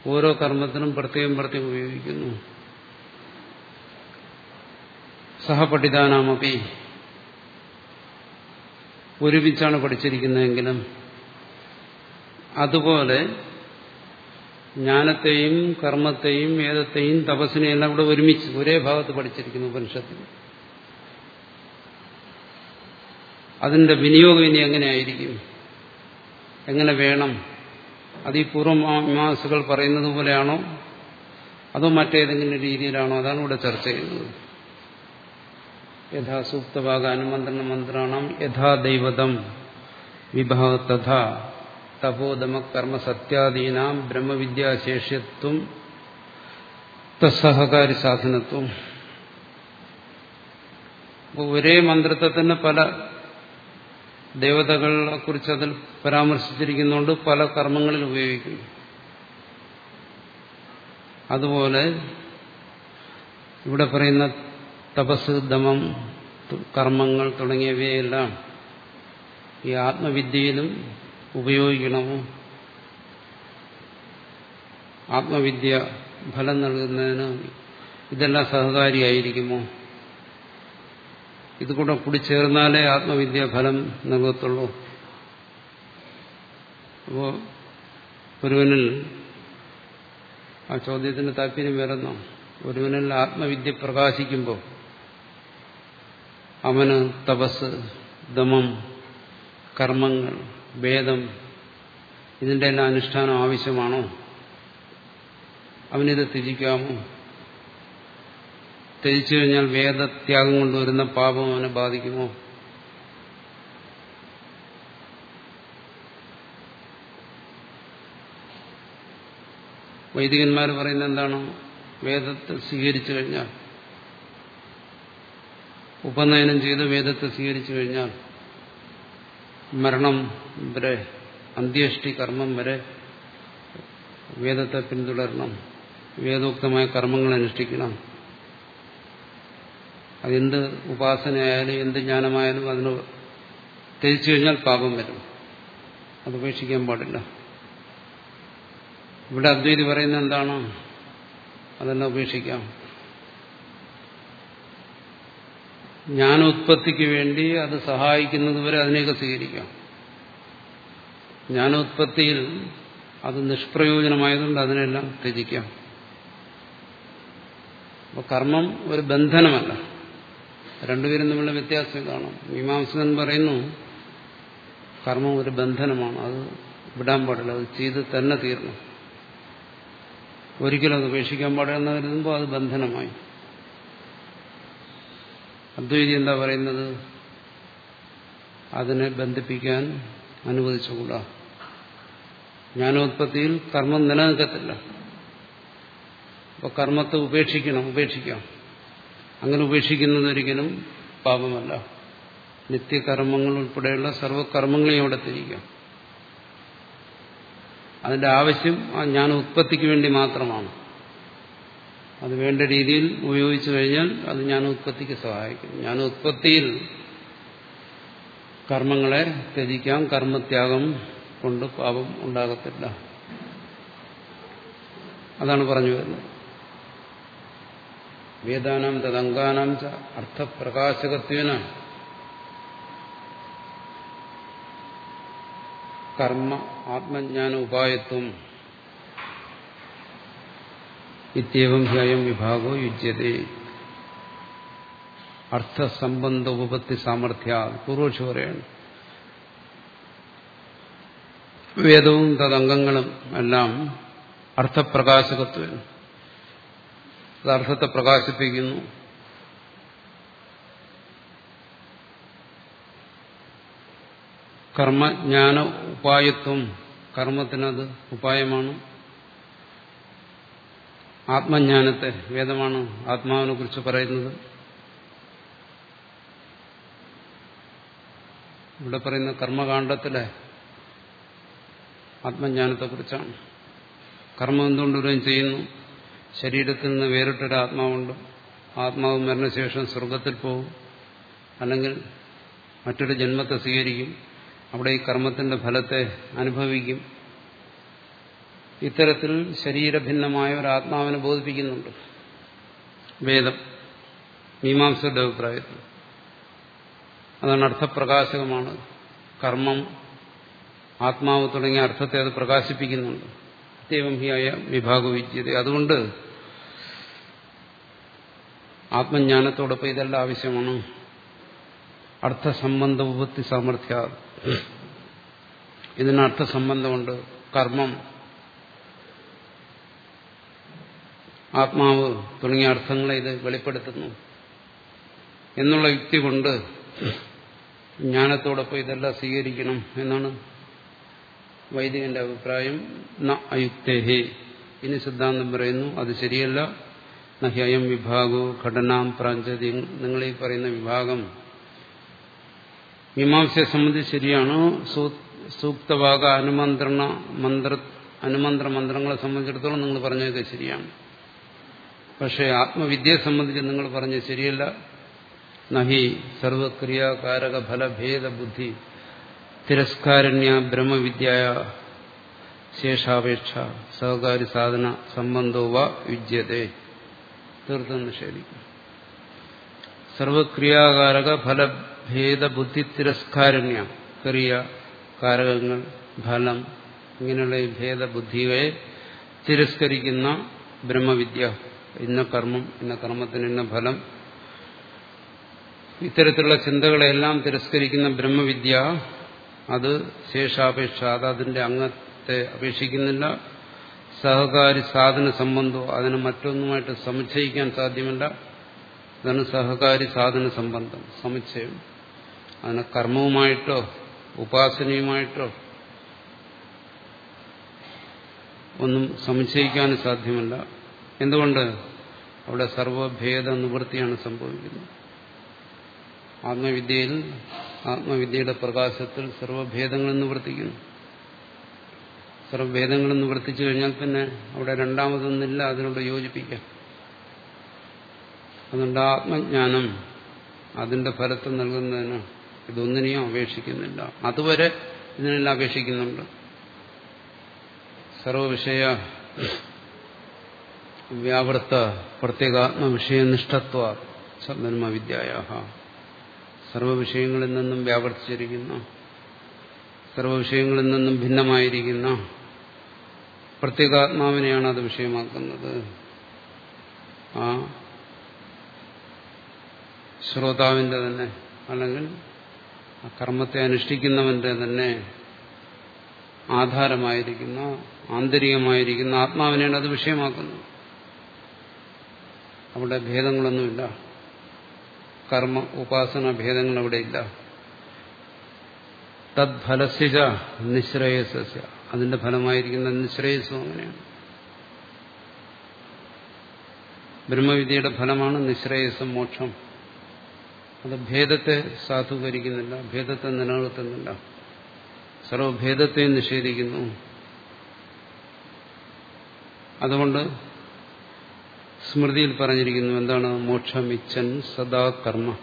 ഓരോ കർമ്മത്തിനും പ്രത്യേകം പ്രത്യേകം ഉപയോഗിക്കുന്നു. സഹപഠിതാനാമപി. ഒരുമിച്ചാണ് പഠിച്ചിരിക്കുന്നതെങ്കിലും അതുപോലെ ജ്ഞാനത്തെയും കർമ്മത്തെയും വേദത്തെയും തപസ്സിനെയും എല്ലാം ഇവിടെ ഒരുമിച്ച് ഒരേ ഭാഗത്ത് പഠിച്ചിരിക്കുന്നു ഉപനിഷത്തിൽ അതിന്റെ വിനിയോഗം ഇനി എങ്ങനെയായിരിക്കും? എങ്ങനെ വേണം? അത് ഈ പൂർവമീമാംസകൾ പറയുന്നത് പോലെയാണോ? അതോ മറ്റേതെങ്കിലും രീതിയിലാണോ? അതാണ് ഇവിടെ ചർച്ച ചെയ്യുന്നത്. യഥാ സൂക്തഭാഗ അനുമന്ത്രണ മന്ത്രാണം യഥാ ദൈവതം വിഭാഗ തഥാ തപോദമ കർമ്മ സത്യാദീനാം ബ്രഹ്മവിദ്യാശേഷ്യത്വം തസഹകാരി സാധനത്വം ഒരേ മന്ത്രത്തെ തന്നെ പല ദേവതകളെ കുറിച്ച് അതിൽ പരാമർശിച്ചിരിക്കുന്നുണ്ട് പല കർമ്മങ്ങളിൽ ഉപയോഗിക്കുന്നു. അതുപോലെ ഇവിടെ പറയുന്ന തപസ് ദമം കർമ്മങ്ങൾ തുടങ്ങിയവയെല്ലാം ഈ ആത്മവിദ്യയിലും ഉപയോഗിക്കണമോ ആത്മവിദ്യ ഫലം നൽകുന്നതിന് ഇതെല്ലാം സഹകാരിയായിരിക്കുമോ? ഇതുകൂടെ കൂടി ചേർന്നാലേ ആത്മവിദ്യ ഫലം നൽകത്തുള്ളൂ. അപ്പോ ഒരുവനിൽ ആ ചോദ്യത്തിന് താല്പര്യം വരുന്നു ഒരുവനിൽ ആത്മവിദ്യ പ്രകാശിക്കുമ്പോൾ അവന് തപസ് ദമം കർമ്മങ്ങൾ വേദം ഇതിന്റെ എല്ലാം അനുഷ്ഠാനം ആവശ്യമാണോ? അവനിത് ത്യജിക്കാമോ? ത്യജിച്ചു കഴിഞ്ഞാൽ വേദത്യാഗം കൊണ്ടുവരുന്ന പാപം അവനെ ബാധിക്കുമോ? വൈദികന്മാർ പറയുന്നത് എന്താണ്? വേദത്തെ സ്വീകരിച്ചു കഴിഞ്ഞാൽ. ഉപനയനം ചെയ്ത് വേദത്തെ സ്വീകരിച്ചു കഴിഞ്ഞാൽ. മരണം വരെ അന്ത്യേഷ്ടി കർമ്മം വരെ വേദത്തെ പിന്തുടരണം വേദോക്തമായ കർമ്മങ്ങൾ അനുഷ്ഠിക്കണം. അതെന്ത് ഉപാസനയായാലും എന്ത് ജ്ഞാനമായാലും അതിന് ത്യജിച്ചു കഴിഞ്ഞാൽ പാപം വരും. അത് ഉപേക്ഷിക്കാൻ പാടില്ല. ഇവിടെ അദ്വൈതി പറയുന്നത് എന്താണ്? അതെല്ലാം ഉപേക്ഷിക്കാം. ജ്ഞാനോത്പത്തിക്ക് വേണ്ടി അത് സഹായിക്കുന്നതുവരെ അതിനെയൊക്കെ സ്വീകരിക്കാം. ജ്ഞാനോത്പത്തിയിൽ അത് നിഷ്പ്രയോജനമായതുകൊണ്ട് അതിനെല്ലാം ത്യജിക്കാം. അപ്പൊ കർമ്മം ഒരു ബന്ധനമല്ല. രണ്ടുപേരും തമ്മിലുള്ള വ്യത്യാസം ഇതാണ്. മീമാംസകൻ പറയുന്നു കർമ്മം ഒരു ബന്ധനമാണ്. അത് വിടാൻ പാടില്ല. അത് ചെയ്ത് തന്നെ തീർന്നു. ഒരിക്കലും അത് ഉപേക്ഷിക്കാൻ പാടില്ലെന്ന് കരുതുമ്പോൾ അത് ബന്ധനമായി. അദ്വൈതി എന്താ പറയുന്നത്? അതിനെ ബന്ധിപ്പിക്കാൻ അനുവദിച്ചുകൂടാ. ജ്ഞാനോത്പത്തിയിൽ കർമ്മം നിലനിൽക്കത്തില്ല. അപ്പൊ കർമ്മത്തെ ഉപേക്ഷിക്കണം ഉപേക്ഷിക്കാം. അങ്ങനെ ഉപേക്ഷിക്കുന്നത് ഒരിക്കലും പാപമല്ല. നിത്യകർമ്മങ്ങൾ ഉൾപ്പെടെയുള്ള സർവകർമ്മങ്ങളെയും അവിടെ തിരിക്കാം. അതിന്റെ ആവശ്യം ആ ജ്ഞാനോത്പത്തിക്ക് വേണ്ടി മാത്രമാണ്. അത് വേണ്ട രീതിയിൽ ഉപയോഗിച്ചു കഴിഞ്ഞാൽ അത് ഉത്പത്തിക്ക് സഹായിക്കും. ഞാൻ ഉത്പത്തിയിൽ കർമ്മങ്ങളെ ത്യജിക്കാം. കർമ്മത്യാഗം കൊണ്ട് പാപം ഉണ്ടാകത്തില്ല. അതാണ് പറഞ്ഞു വരുന്നത്. വേദാനാം തദംഗാനാം അർത്ഥപ്രകാശകത്വേന. കർമ്മ ആത്മജ്ഞാന ഉപായത്വം ഇത്യവം ഹ്യയം വിഭാഗോ യുജ്യതേ. അർത്ഥസംബന്ധ ഉപപത്തി സാമർഥ്യ പൂർവക്ഷി പറയാണ് വേദവും തദംഗങ്ങളും എല്ലാം അർത്ഥപ്രകാശകത്വം അർത്ഥത്തെ പ്രകാശിപ്പിക്കുന്നു കർമ്മജ്ഞാന ഉപായത്വം കർമ്മത്തിനത് ഉപായമാണ്. ആത്മജ്ഞാനത്തെ വേദമാണ് ആത്മാവിനെ കുറിച്ച് പറയുന്നത്. ഇവിടെ പറയുന്ന കർമ്മകാണ്ഡത്തിലെ ആത്മജ്ഞാനത്തെക്കുറിച്ചാണ്. കർമ്മം എന്തുകൊണ്ടുവരും ചെയ്യുന്നു? ശരീരത്തിൽ നിന്ന് വേറിട്ടൊരു ആത്മാവുണ്ട്. ആത്മാവ് മരണശേഷം സ്വർഗത്തിൽ പോകും. അല്ലെങ്കിൽ മറ്റൊരു ജന്മത്തെ സ്വീകരിക്കും. അവിടെ ഈ കർമ്മത്തിന്റെ ഫലത്തെ അനുഭവിക്കും. ഇത്തരത്തിൽ ശരീരഭിന്നമായ ഒരു ആത്മാവിനെ ബോധിപ്പിക്കുന്നുണ്ട്. വേദം മീമാംസയുടെ അഭിപ്രായത്തിൽ. അതാണ് അർത്ഥപ്രകാശകമാണ്. കർമ്മം ആത്മാവ് തുടങ്ങിയ അർത്ഥത്തെ അത് പ്രകാശിപ്പിക്കുന്നുണ്ട്. അത്യവം ഹിയായ വിഭാഗവിദ്യത അതുകൊണ്ട് ആത്മജ്ഞാനത്തോടൊപ്പം ഇതെല്ലാം ആവശ്യമാണ്. അർത്ഥസംബന്ധ ഉപത്തി സാമർഥ്യ. ഇതിന് അർത്ഥസംബന്ധമുണ്ട്. കർമ്മം ആത്മാവ് തുടങ്ങിയ അർത്ഥങ്ങളെ ഇത് വെളിപ്പെടുത്തുന്നു. എന്നുള്ള യുക്തി കൊണ്ട് ജ്ഞാനത്തോടൊപ്പം ഇതെല്ലാം സ്വീകരിക്കണം എന്നാണ് വൈദികന്റെ അഭിപ്രായം. ന അയുക്തേഹേ. ഇനി സിദ്ധാന്തം പറയുന്നു അത് ശരിയല്ല. നഹ്യയം വിഭാഗോ ഘടനാം പ്രാഞ്ചതി. നിങ്ങളീ പറയുന്ന വിഭാഗം മീമാംസയെ സംബന്ധിച്ച് ശരിയാണ്. സൂക്തഭാഗ അനുമന്ത്രണ മന്ത്ര അനുമന്ത്ര മന്ത്രങ്ങളെ സംബന്ധിച്ചിടത്തോളം നിങ്ങൾ പറഞ്ഞതൊക്കെ ശരിയാണ്. പക്ഷേ ആത്മവിദ്യയെ സംബന്ധിച്ച് നിങ്ങൾ പറഞ്ഞ് ശരിയല്ല. നഹി സർവക്രിയാകാരക ഫലഭേദ ബുദ്ധി തിരസ്കാരണ്യ ബ്രഹ്മവിദ്യ ശേഷാപേക്ഷ സഹകാരി സാധന സംബന്ധോ വ തീർത്ഥം നിഷേധിക്കും സർവക്രിയാകാരക ഫലഭേദ ബുദ്ധി തിരസ്കാരണ്യ ക്രിയ കാരകങ്ങൾ ഫലം ഇങ്ങനെയുള്ള ഭേദബുദ്ധിയെ തിരസ്കരിക്കുന്ന ബ്രഹ്മവിദ്യ. ഇന്ന കർമ്മം ഇന്ന കർമ്മത്തിന് ഇന്ന ഫലം. ഇത്തരത്തിലുള്ള ചിന്തകളെല്ലാം തിരസ്കരിക്കുന്ന ബ്രഹ്മവിദ്യ അത് ശേഷാപേക്ഷ അത് അതിന്റെ അംഗത്തെ അപേക്ഷിക്കുന്നില്ല. സഹകാരി സാധന സംബന്ധവും അതിനെ മറ്റൊന്നുമായിട്ട് സമുച്ചയിക്കാൻ സാധ്യമല്ല. അതാണ് സഹകാരി സാധന സംബന്ധം സമുച്ചയം. അതിനെ കർമ്മവുമായിട്ടോ ഉപാസനയുമായിട്ടോ ഒന്നും സമുച്ചയിക്കാനും സാധ്യമല്ല. എന്തുകൊണ്ട് അവിടെ സർവഭേദ നിവൃത്തിയാണ് സംഭവിക്കുന്നത്? ആത്മവിദ്യയിൽ ആത്മവിദ്യയുടെ പ്രകാശത്തിൽ സർവഭേദങ്ങൾ നിവർത്തിക്കുന്നു. സർവഭേദങ്ങൾ നിവർത്തിച്ചു കഴിഞ്ഞാൽ പിന്നെ അവിടെ രണ്ടാമതൊന്നില്ല അതിനോട് യോജിപ്പിക്കാം. അതുകൊണ്ട് ആത്മജ്ഞാനം അതിന്റെ ഫലത്തെ നൽകുന്നതിന് ഇതൊന്നിനെയും അപേക്ഷിക്കുന്നില്ല. അതുവരെ ഇതിനെല്ലാം അപേക്ഷിക്കുന്നുണ്ട്. സർവവിഷയ വ്യാവൃത്ത പ്രത്യേകാത്മ വിഷയനിഷ്ഠത്വ സബ്ധർമ്മവിദ്യായ സർവവിഷയങ്ങളിൽ നിന്നും വ്യാവർത്തിച്ചിരിക്കുന്ന സർവവിഷയങ്ങളിൽ നിന്നും ഭിന്നമായിരിക്കുന്ന പ്രത്യേകാത്മാവിനെയാണ് അത് വിഷയമാക്കുന്നത്. ആ ശ്രോതാവിന്റെ തന്നെ അല്ലെങ്കിൽ ആ കർമ്മത്തെ അനുഷ്ഠിക്കുന്നവന്റെ തന്നെ ആധാരമായിരിക്കുന്ന ആന്തരികമായിരിക്കുന്ന ആത്മാവിനെയാണ് അത് വിഷയമാക്കുന്നത്. അവിടെ ഭേദങ്ങളൊന്നുമില്ല. കർമ്മ ഉപാസന ഭേദങ്ങൾ അവിടെ ഇല്ല തദ്ഫലസ്യജ നിശ്രേയസ്യ. അതിന്റെ ഫലമായിരിക്കുന്ന നിശ്രേയസം അങ്ങനെയാണ്. ബ്രഹ്മവിദ്യയുടെ ഫലമാണ് നിശ്രേയസം മോക്ഷം. അത് ഭേദത്തെ സാധൂകരിക്കുന്നില്ല ഭേദത്തെ നിലനിർത്തുന്നില്ല. സർവഭേദത്തെയും നിഷേധിക്കുന്നു. അതുകൊണ്ട് സ്മൃതിയിൽ പറഞ്ഞിരിക്കുന്നു എന്താണ്? മോക്ഷമിച്ചൻ സദാ കർമ്മ.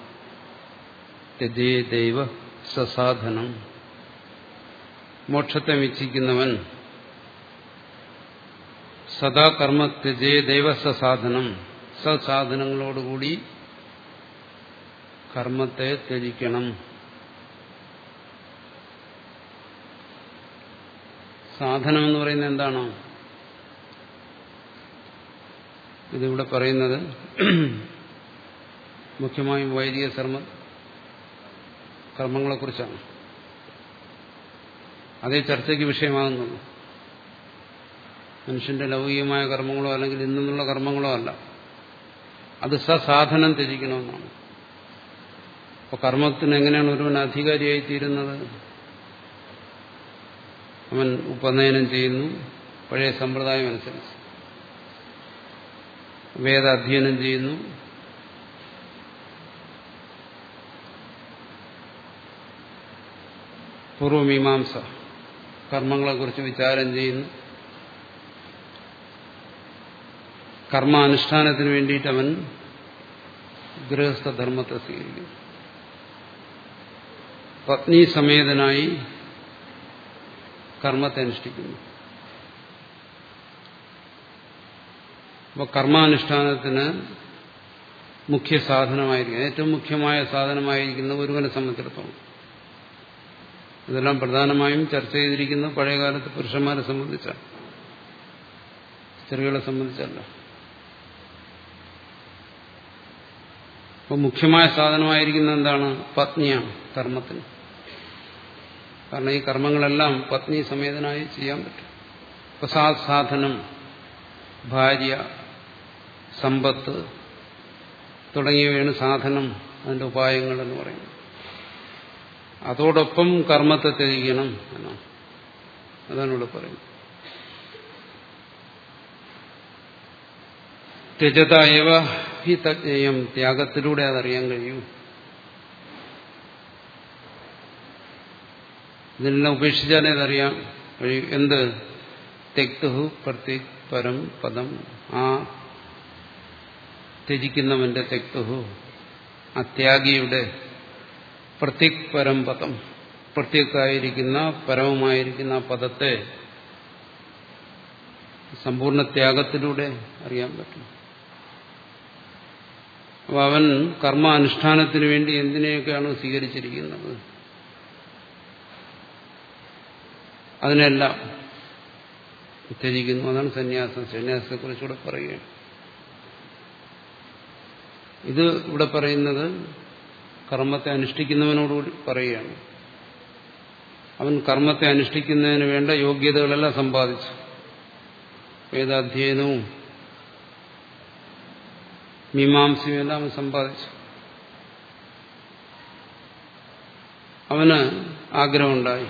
ത്യജേ ദൈവ സസാധനം. മോക്ഷത്തെ മിച്ചിക്കുന്നവൻ സദാ കർമ്മ ത്യജേ ദൈവ സസാധനം. സസാധനങ്ങളോടുകൂടി കർമ്മത്തെ ത്യജിക്കണം. സാധനം എന്ന് പറയുന്നത് എന്താണ്? ഇതിവിടെ പറയുന്നത് മുഖ്യമായും വൈദിക കർമ്മ കർമ്മങ്ങളെക്കുറിച്ചാണ്. അതേ ചർച്ചയ്ക്ക് വിഷയമാകുന്നുള്ളൂ മനുഷ്യന്റെ ലൗകികമായ കർമ്മങ്ങളോ അല്ലെങ്കിൽ ഇന്നുള്ള കർമ്മങ്ങളോ അല്ല. അത് സസാധനം ത്യജിക്കണമെന്നാണ്. അപ്പൊ കർമ്മത്തിന് എങ്ങനെയാണ് ഒരുവൻ അധികാരിയായി തീരുന്നത് അവൻ ഉപനയനം ചെയ്യുന്നു പഴയ സമ്പ്രദായം അനുസരിച്ച്. വേദാധ്യയനം ചെയ്യുന്നു. പൂർവമീമാംസ കർമ്മങ്ങളെക്കുറിച്ച് വിചാരം ചെയ്യുന്നു. കർമാനുഷ്ഠാനത്തിന് വേണ്ടിയിട്ട് അവൻ ഗൃഹസ്ഥധർമ്മത്തെ സ്വീകരിക്കുന്നു. പത്നി സമേതനായി കർമ്മത്തെ അനുഷ്ഠിക്കുന്നു. അപ്പോൾ കർമാനുഷ്ഠാനത്തിന് മുഖ്യ സാധനമായിരിക്കും. ഏറ്റവും മുഖ്യമായ സാധനമായിരിക്കുന്ന ഒരുവനെ സംബന്ധിച്ചിടത്തോളം. ഇതെല്ലാം പ്രധാനമായും ചർച്ച ചെയ്തിരിക്കുന്നത് പഴയകാലത്ത് പുരുഷന്മാരെ സംബന്ധിച്ചാണ്. സ്ത്രീകളെ സംബന്ധിച്ചല്ല. അപ്പോൾ മുഖ്യമായ സാധനമായിരിക്കുന്ന എന്താണ്? പത്നിയാണ് കർമ്മത്തിന്. കാരണം ഈ കർമ്മങ്ങളെല്ലാം പത്നി സമേതനായി ചെയ്യാൻ പറ്റും. സാധനം ഭാര്യ സമ്പത്ത് തുടങ്ങിയവയാണ് സാധനം അതിന്റെ ഉപായങ്ങൾ എന്ന് പറയുന്നത്. അതോടൊപ്പം കർമ്മത്തെ ത്യജിക്കണം എന്നാണ്. അതാണ് ഇവിടെ പറയുന്നത്. ത്യജത ഏവ ഹി തജ്ഞേയം. ത്യാഗത്തിലൂടെ അതറിയാൻ കഴിയൂ. ഇതിനെല്ലാം ഉപേക്ഷിച്ചാലേ അതറിയാം കഴിയും. എന്ത്? തെക്തുഹു പ്രത്യേക് പരം പദം. ആ ത്യജിക്കുന്നവന്റെ തെക്തുഹു ആ ത്യാഗിയുടെ പ്രത്യേക് പരം പദം പ്രത്യേകായിരിക്കുന്ന പരമമായിരിക്കുന്ന പദത്തെ സമ്പൂർണ ത്യാഗത്തിലൂടെ അറിയാൻ പറ്റും. അപ്പൊ അവൻ കർമാനുഷ്ഠാനത്തിന് വേണ്ടി എന്തിനെയൊക്കെയാണ് സ്വീകരിച്ചിരിക്കുന്നത്? അതിനെല്ലാം ഉത്തേജിക്കുന്നു. അതാണ് സന്യാസം. സന്യാസത്തെക്കുറിച്ചുകൂടെ പറയുകയാണ്. ഇത് ഇവിടെ പറയുന്നത് കർമ്മത്തെ അനുഷ്ഠിക്കുന്നവനോടുകൂടി പറയുകയാണ്. അവൻ കർമ്മത്തെ അനുഷ്ഠിക്കുന്നതിന് വേണ്ട യോഗ്യതകളെല്ലാം സമ്പാദിച്ചു. വേദാധ്യയനവും മീമാംസയും എല്ലാം അവൻ സമ്പാദിച്ചു. അവന് ആഗ്രഹമുണ്ടായി.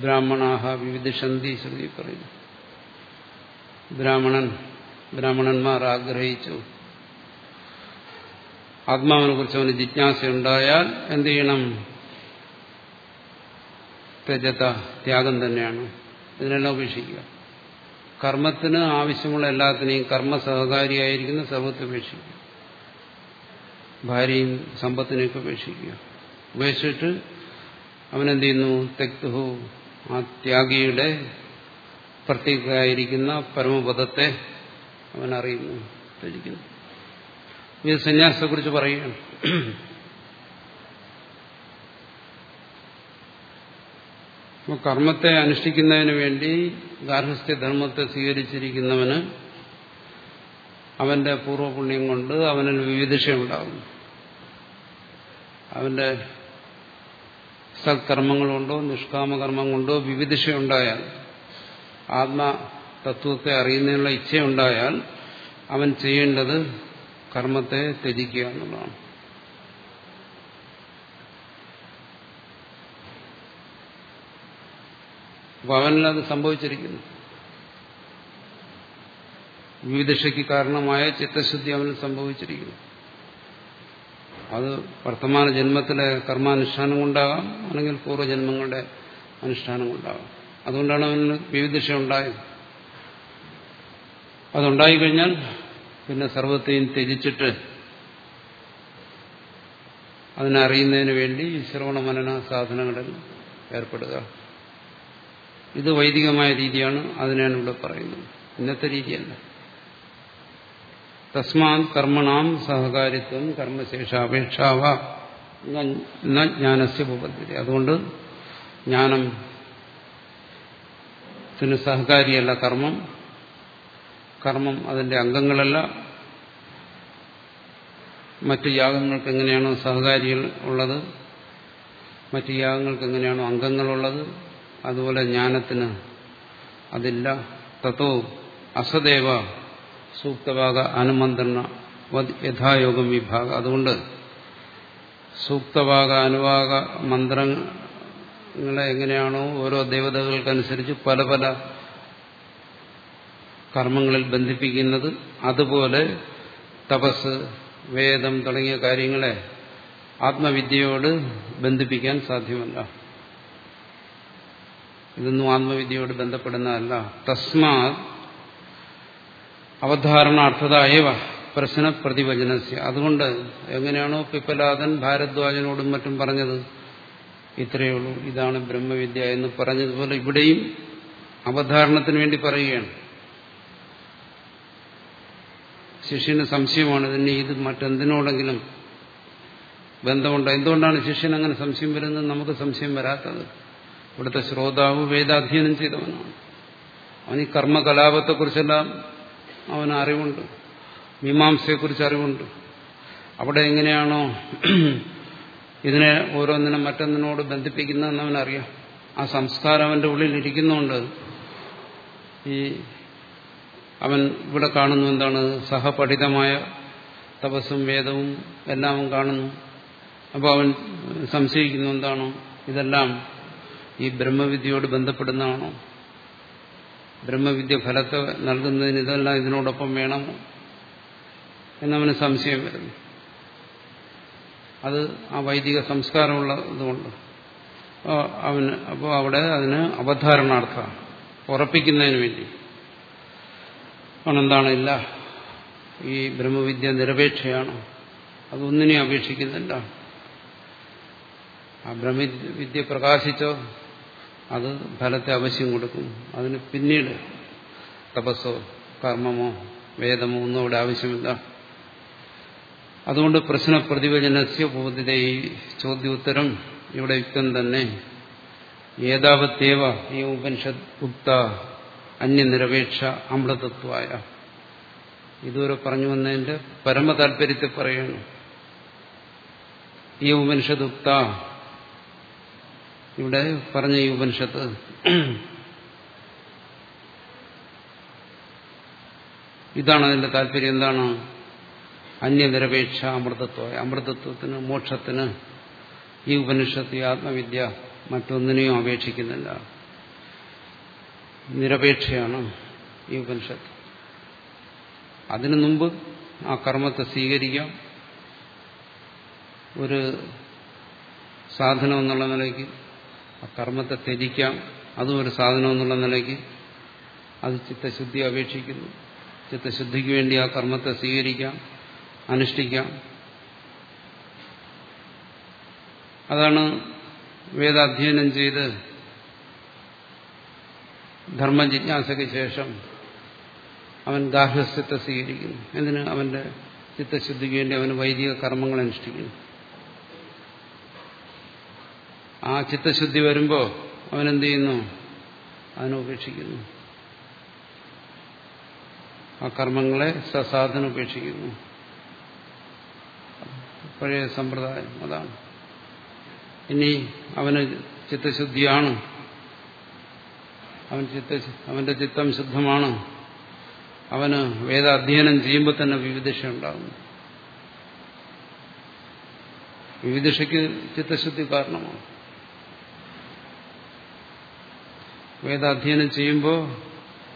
ബ്രാഹ്മണാഹ വിവിധ ശന്തി ശ്രുതി പറയുന്നു. ബ്രാഹ്മണൻ ബ്രാഹ്മണന്മാർ ആഗ്രഹിച്ചു. ആത്മാവിനെ കുറിച്ച് അവന് ജിജ്ഞാസയുണ്ടായാൽ എന്ത് ചെയ്യണം? ത്യജത ത്യാഗം തന്നെയാണ്. ഇതിനെല്ലാം ഉപേക്ഷിക്കുക. കർമ്മത്തിന് ആവശ്യമുള്ള എല്ലാത്തിനെയും കർമ്മ സഹകാരിയായിരിക്കുന്ന സർവത്തെ ഉപേക്ഷിക്കുക. ഭാര്യയും സമ്പത്തിനെയൊക്കെ ഉപേക്ഷിക്കുക. ഉപേക്ഷിച്ചിട്ട് അവനെന്ത് ചെയ്യുന്നു തെക്തുഹു ആ ത്യാഗിയുടെ പ്രത്യേകമായിരിക്കുന്ന പരമപദത്തെ അവൻ അറിയുന്നു ത്യജിക്കുന്നു ഇത് സന്യാസത്തെക്കുറിച്ച് പറയുകയാണ്. അപ്പോൾ കർമ്മത്തെ അനുഷ്ഠിക്കുന്നതിന് വേണ്ടി ഗാർഹസ്ഥ്യധർമ്മത്തെ സ്വീകരിച്ചിരിക്കുന്നവന് അവന്റെ പൂർവപുണ്യം കൊണ്ട് അവനിൽ വിവിധിഷയുണ്ടാകും അവന്റെ സത്കർമ്മങ്ങൾ കൊണ്ടോ നിഷ്കാമകർമ്മം കൊണ്ടോ വിവിധിഷയുണ്ടായാൽ ആത്മതത്വത്തെ അറിയുന്നതിനുള്ള ഇച്ഛയുണ്ടായാൽ അവൻ ചെയ്യേണ്ടത് കർമ്മത്തെ ത്യജിക്കുക എന്നുള്ളതാണ്. അപ്പൊ അവനിൽ അത് സംഭവിച്ചിരിക്കുന്നു. വിവിധക്ഷയ്ക്ക് കാരണമായ ചിത്തശുദ്ധി അവന് സംഭവിച്ചിരിക്കുന്നു. അത് വർത്തമാന ജന്മത്തിലെ കർമാനുഷ്ഠാനം കൊണ്ടാകാം അല്ലെങ്കിൽ പൂർവജന്മങ്ങളുടെ അനുഷ്ഠാനം കൊണ്ടാകാം അതുകൊണ്ടാണ് അവന് വിവിധക്ഷ ഉണ്ടായത് അതുണ്ടായിക്കഴിഞ്ഞാൽ പിന്നെ സർവത്തെയും ത്യജിച്ചിട്ട് അതിനറിയുന്നതിന് വേണ്ടി ശ്രവണ മനന സാധനങ്ങളിൽ ഏർപ്പെടുക. ഇത് വൈദികമായ രീതിയാണ് അതിനാണ് ഇവിടെ പറയുന്നത്. ഇന്നത്തെ രീതിയല്ല. തസ്മാ കർമ്മണാം സഹകാരിത്വം കർമ്മശേഷാപേക്ഷാവ. ജ്ഞാനസ്യ അതുകൊണ്ട് ജ്ഞാനത്തിന് സഹകാരിയല്ല കർമ്മം. കർമ്മം അതിന്റെ അംഗങ്ങളല്ല. മറ്റു യാഗങ്ങൾക്ക് എങ്ങനെയാണോ സഹകാരികൾ ഉള്ളത് മറ്റു യാഗങ്ങൾക്ക് എങ്ങനെയാണോ അംഗങ്ങളുള്ളത് അതുപോലെ ജ്ഞാനത്തിന് അതില്ല. തത്തോ അസദേവ സൂക്തഭാഗ അനുമന്ത്രണ യഥായോഗം വിഭാഗ. അതുകൊണ്ട് സൂക്തഭാഗ അനുഭാഗ മന്ത്രങ്ങളെ എങ്ങനെയാണോ ഓരോ ദേവതകൾക്കനുസരിച്ച് പല പല കർമ്മങ്ങളിൽ ബന്ധിപ്പിക്കുന്നത് അതുപോലെ തപസ് വേദം തുടങ്ങിയ കാര്യങ്ങളെ ആത്മവിദ്യയോട് ബന്ധിപ്പിക്കാൻ സാധ്യമല്ല. ഇതൊന്നും ആത്മവിദ്യയോട് ബന്ധപ്പെടുന്നതല്ല. തസ്മാ അവധാരണാർത്ഥത ഏവ പ്രശ്ന പ്രതിവചനസ്യ. അതുകൊണ്ട് എങ്ങനെയാണോ പിപ്പലാദൻ ഭാരദ്വാജനോടും മറ്റും പറഞ്ഞത്? ഇത്രയേ ഉള്ളൂ. ഇതാണ് ബ്രഹ്മവിദ്യ എന്ന് പറഞ്ഞതുപോലെ ഇവിടെയും അവധാരണത്തിന് വേണ്ടി പറയുകയാണ്. ശിഷ്യന് സംശയമാണ്. ഇതിന് ഇത് മറ്റെന്തിനോടെങ്കിലും ബന്ധമുണ്ടോ? എന്തുകൊണ്ടാണ് ശിഷ്യൻ അങ്ങനെ സംശയം വരുന്നത് നമുക്ക് സംശയം വരാത്തത്? ഇവിടുത്തെ ശ്രോതാവ് വേദാധ്യയനം ചെയ്തവനാണ്. അവൻ ഈ കർമ്മകലാപത്തെക്കുറിച്ചെല്ലാം അവന് അറിവുണ്ട്. മീമാംസയെക്കുറിച്ച് അറിവുണ്ട്. അവിടെ എങ്ങനെയാണോ ഇതിനെ ഓരോന്നിനും മറ്റൊന്നിനോട് ബന്ധിപ്പിക്കുന്നതെന്ന് അവനറിയാം. ആ സംസ്കാരം അവന്റെ ഉള്ളിൽ ഇരിക്കുന്നുണ്ട് ഈ അവൻ ഇവിടെ കാണുന്നു എന്താണ്? സഹപഠിതമായ തപസ്സും വേദവും എല്ലാം കാണുന്നു. അപ്പോൾ അവൻ സംശയിക്കുന്നു എന്താണോ? ഇതെല്ലാം ഈ ബ്രഹ്മവിദ്യയോട് ബന്ധപ്പെടുന്നതാണോ? ബ്രഹ്മവിദ്യ ഫലത്തെ നൽകുന്നതിന് ഇതെല്ലാം ഇതിനോടൊപ്പം വേണമോ? എന്നവന് സംശയം വരുന്നു. അത് ആ വൈദിക സംസ്കാരമുള്ള ഇതുകൊണ്ട് അവന് അപ്പോൾ അവിടെ അതിന് അവധാരണാർത്ഥ ഉറപ്പിക്കുന്നതിന് വേണ്ടി. അണെന്താണ് ഇല്ല? ഈ ബ്രഹ്മവിദ്യ നിരപേക്ഷയാണ്. അതൊന്നിനെ അപേക്ഷിക്കുന്നില്ല. ആ ബ്രഹ്മവിദ്യ പ്രകാശിച്ചോ അത് ഫലത്തെ അവശ്യം കൊടുക്കും. അതിന് പിന്നീട് തപസ്സോ കർമ്മമോ വേദമോ ഒന്നും അവിടെ ആവശ്യമില്ല. അതുകൊണ്ട് പ്രശ്ന പ്രതിവചനസ്യ ബോധിത ഈ ചോദ്യോത്തരം ഇവിടെ യുക്തം തന്നെ. ഏതാവത്തേവ ഈ ഉപനിഷത് ഉക്ത അന്യനിരപേക്ഷ അമൃതത്വായ ഇതുവരെ പറഞ്ഞു വന്നതിന്റെ പരമ പറയുന്നു ഈ ഉപനിഷത് ഉക്ത ഇവിടെ പറഞ്ഞ ഈ ഉപനിഷത്ത് ഇതാണ് അതിന്റെ താല്പര്യം എന്താണ്? അന്യനിരപേക്ഷ അമൃതത്വ. അമൃതത്വത്തിന് മോക്ഷത്തിന് ഈ ഉപനിഷത്ത് ഈ ആത്മവിദ്യ മറ്റൊന്നിനെയും അപേക്ഷിക്കുന്നില്ല. നിരപേക്ഷയാണ് ഈ ഉപനിഷത്ത്. അതിനു മുമ്പ് ആ കർമ്മത്തെ സ്വീകരിക്കാം. ഒരു സാധനം എന്നുള്ള നിലയ്ക്ക് ആ കർമ്മത്തെ ത്യജിക്കാം. അതും ഒരു സാധനം എന്നുള്ള നിലയ്ക്ക് അത് ചിത്തശുദ്ധി അപേക്ഷിക്കുന്നു. ചിത്തശുദ്ധിക്ക് വേണ്ടി ആ കർമ്മത്തെ സ്വീകരിക്കാം അനുഷ്ഠിക്കാം. അതാണ് വേദാധ്യയനം ചെയ്ത് ധർമ്മജിജ്ഞാസയ്ക്ക് ശേഷം അവൻ ഗാർഹസ്ഥ്യത്തെ സ്വീകരിക്കുന്നു. എന്തിന്? അവന്റെ ചിത്തശുദ്ധിക്ക് വേണ്ടി അവന് വൈദിക കർമ്മങ്ങൾ അനുഷ്ഠിക്കുന്നു. ആ ചിത്തശുദ്ധി വരുമ്പോൾ അവനെന്ത് ചെയ്യുന്നു? അതിനെ ഉപേക്ഷിക്കുന്നു. ആ കർമ്മങ്ങളെ സസാധന ഉപേക്ഷിക്കുന്നു. പഴയ സമ്പ്രദായം അതാണ്. ഇനി അവന് ചിത്തശുദ്ധിയാണ്. അവൻ ചിത്ത അവന്റെ ചിത്തം ശുദ്ധമാണ്. അവന് വേദ അധ്യയനം ചെയ്യുമ്പോൾ തന്നെ വിവിധ ഉണ്ടാകുന്നു വിവിധയ്ക്ക് ചിത്തശുദ്ധി കാരണമാണ്. വേദാധ്യയനം ചെയ്യുമ്പോൾ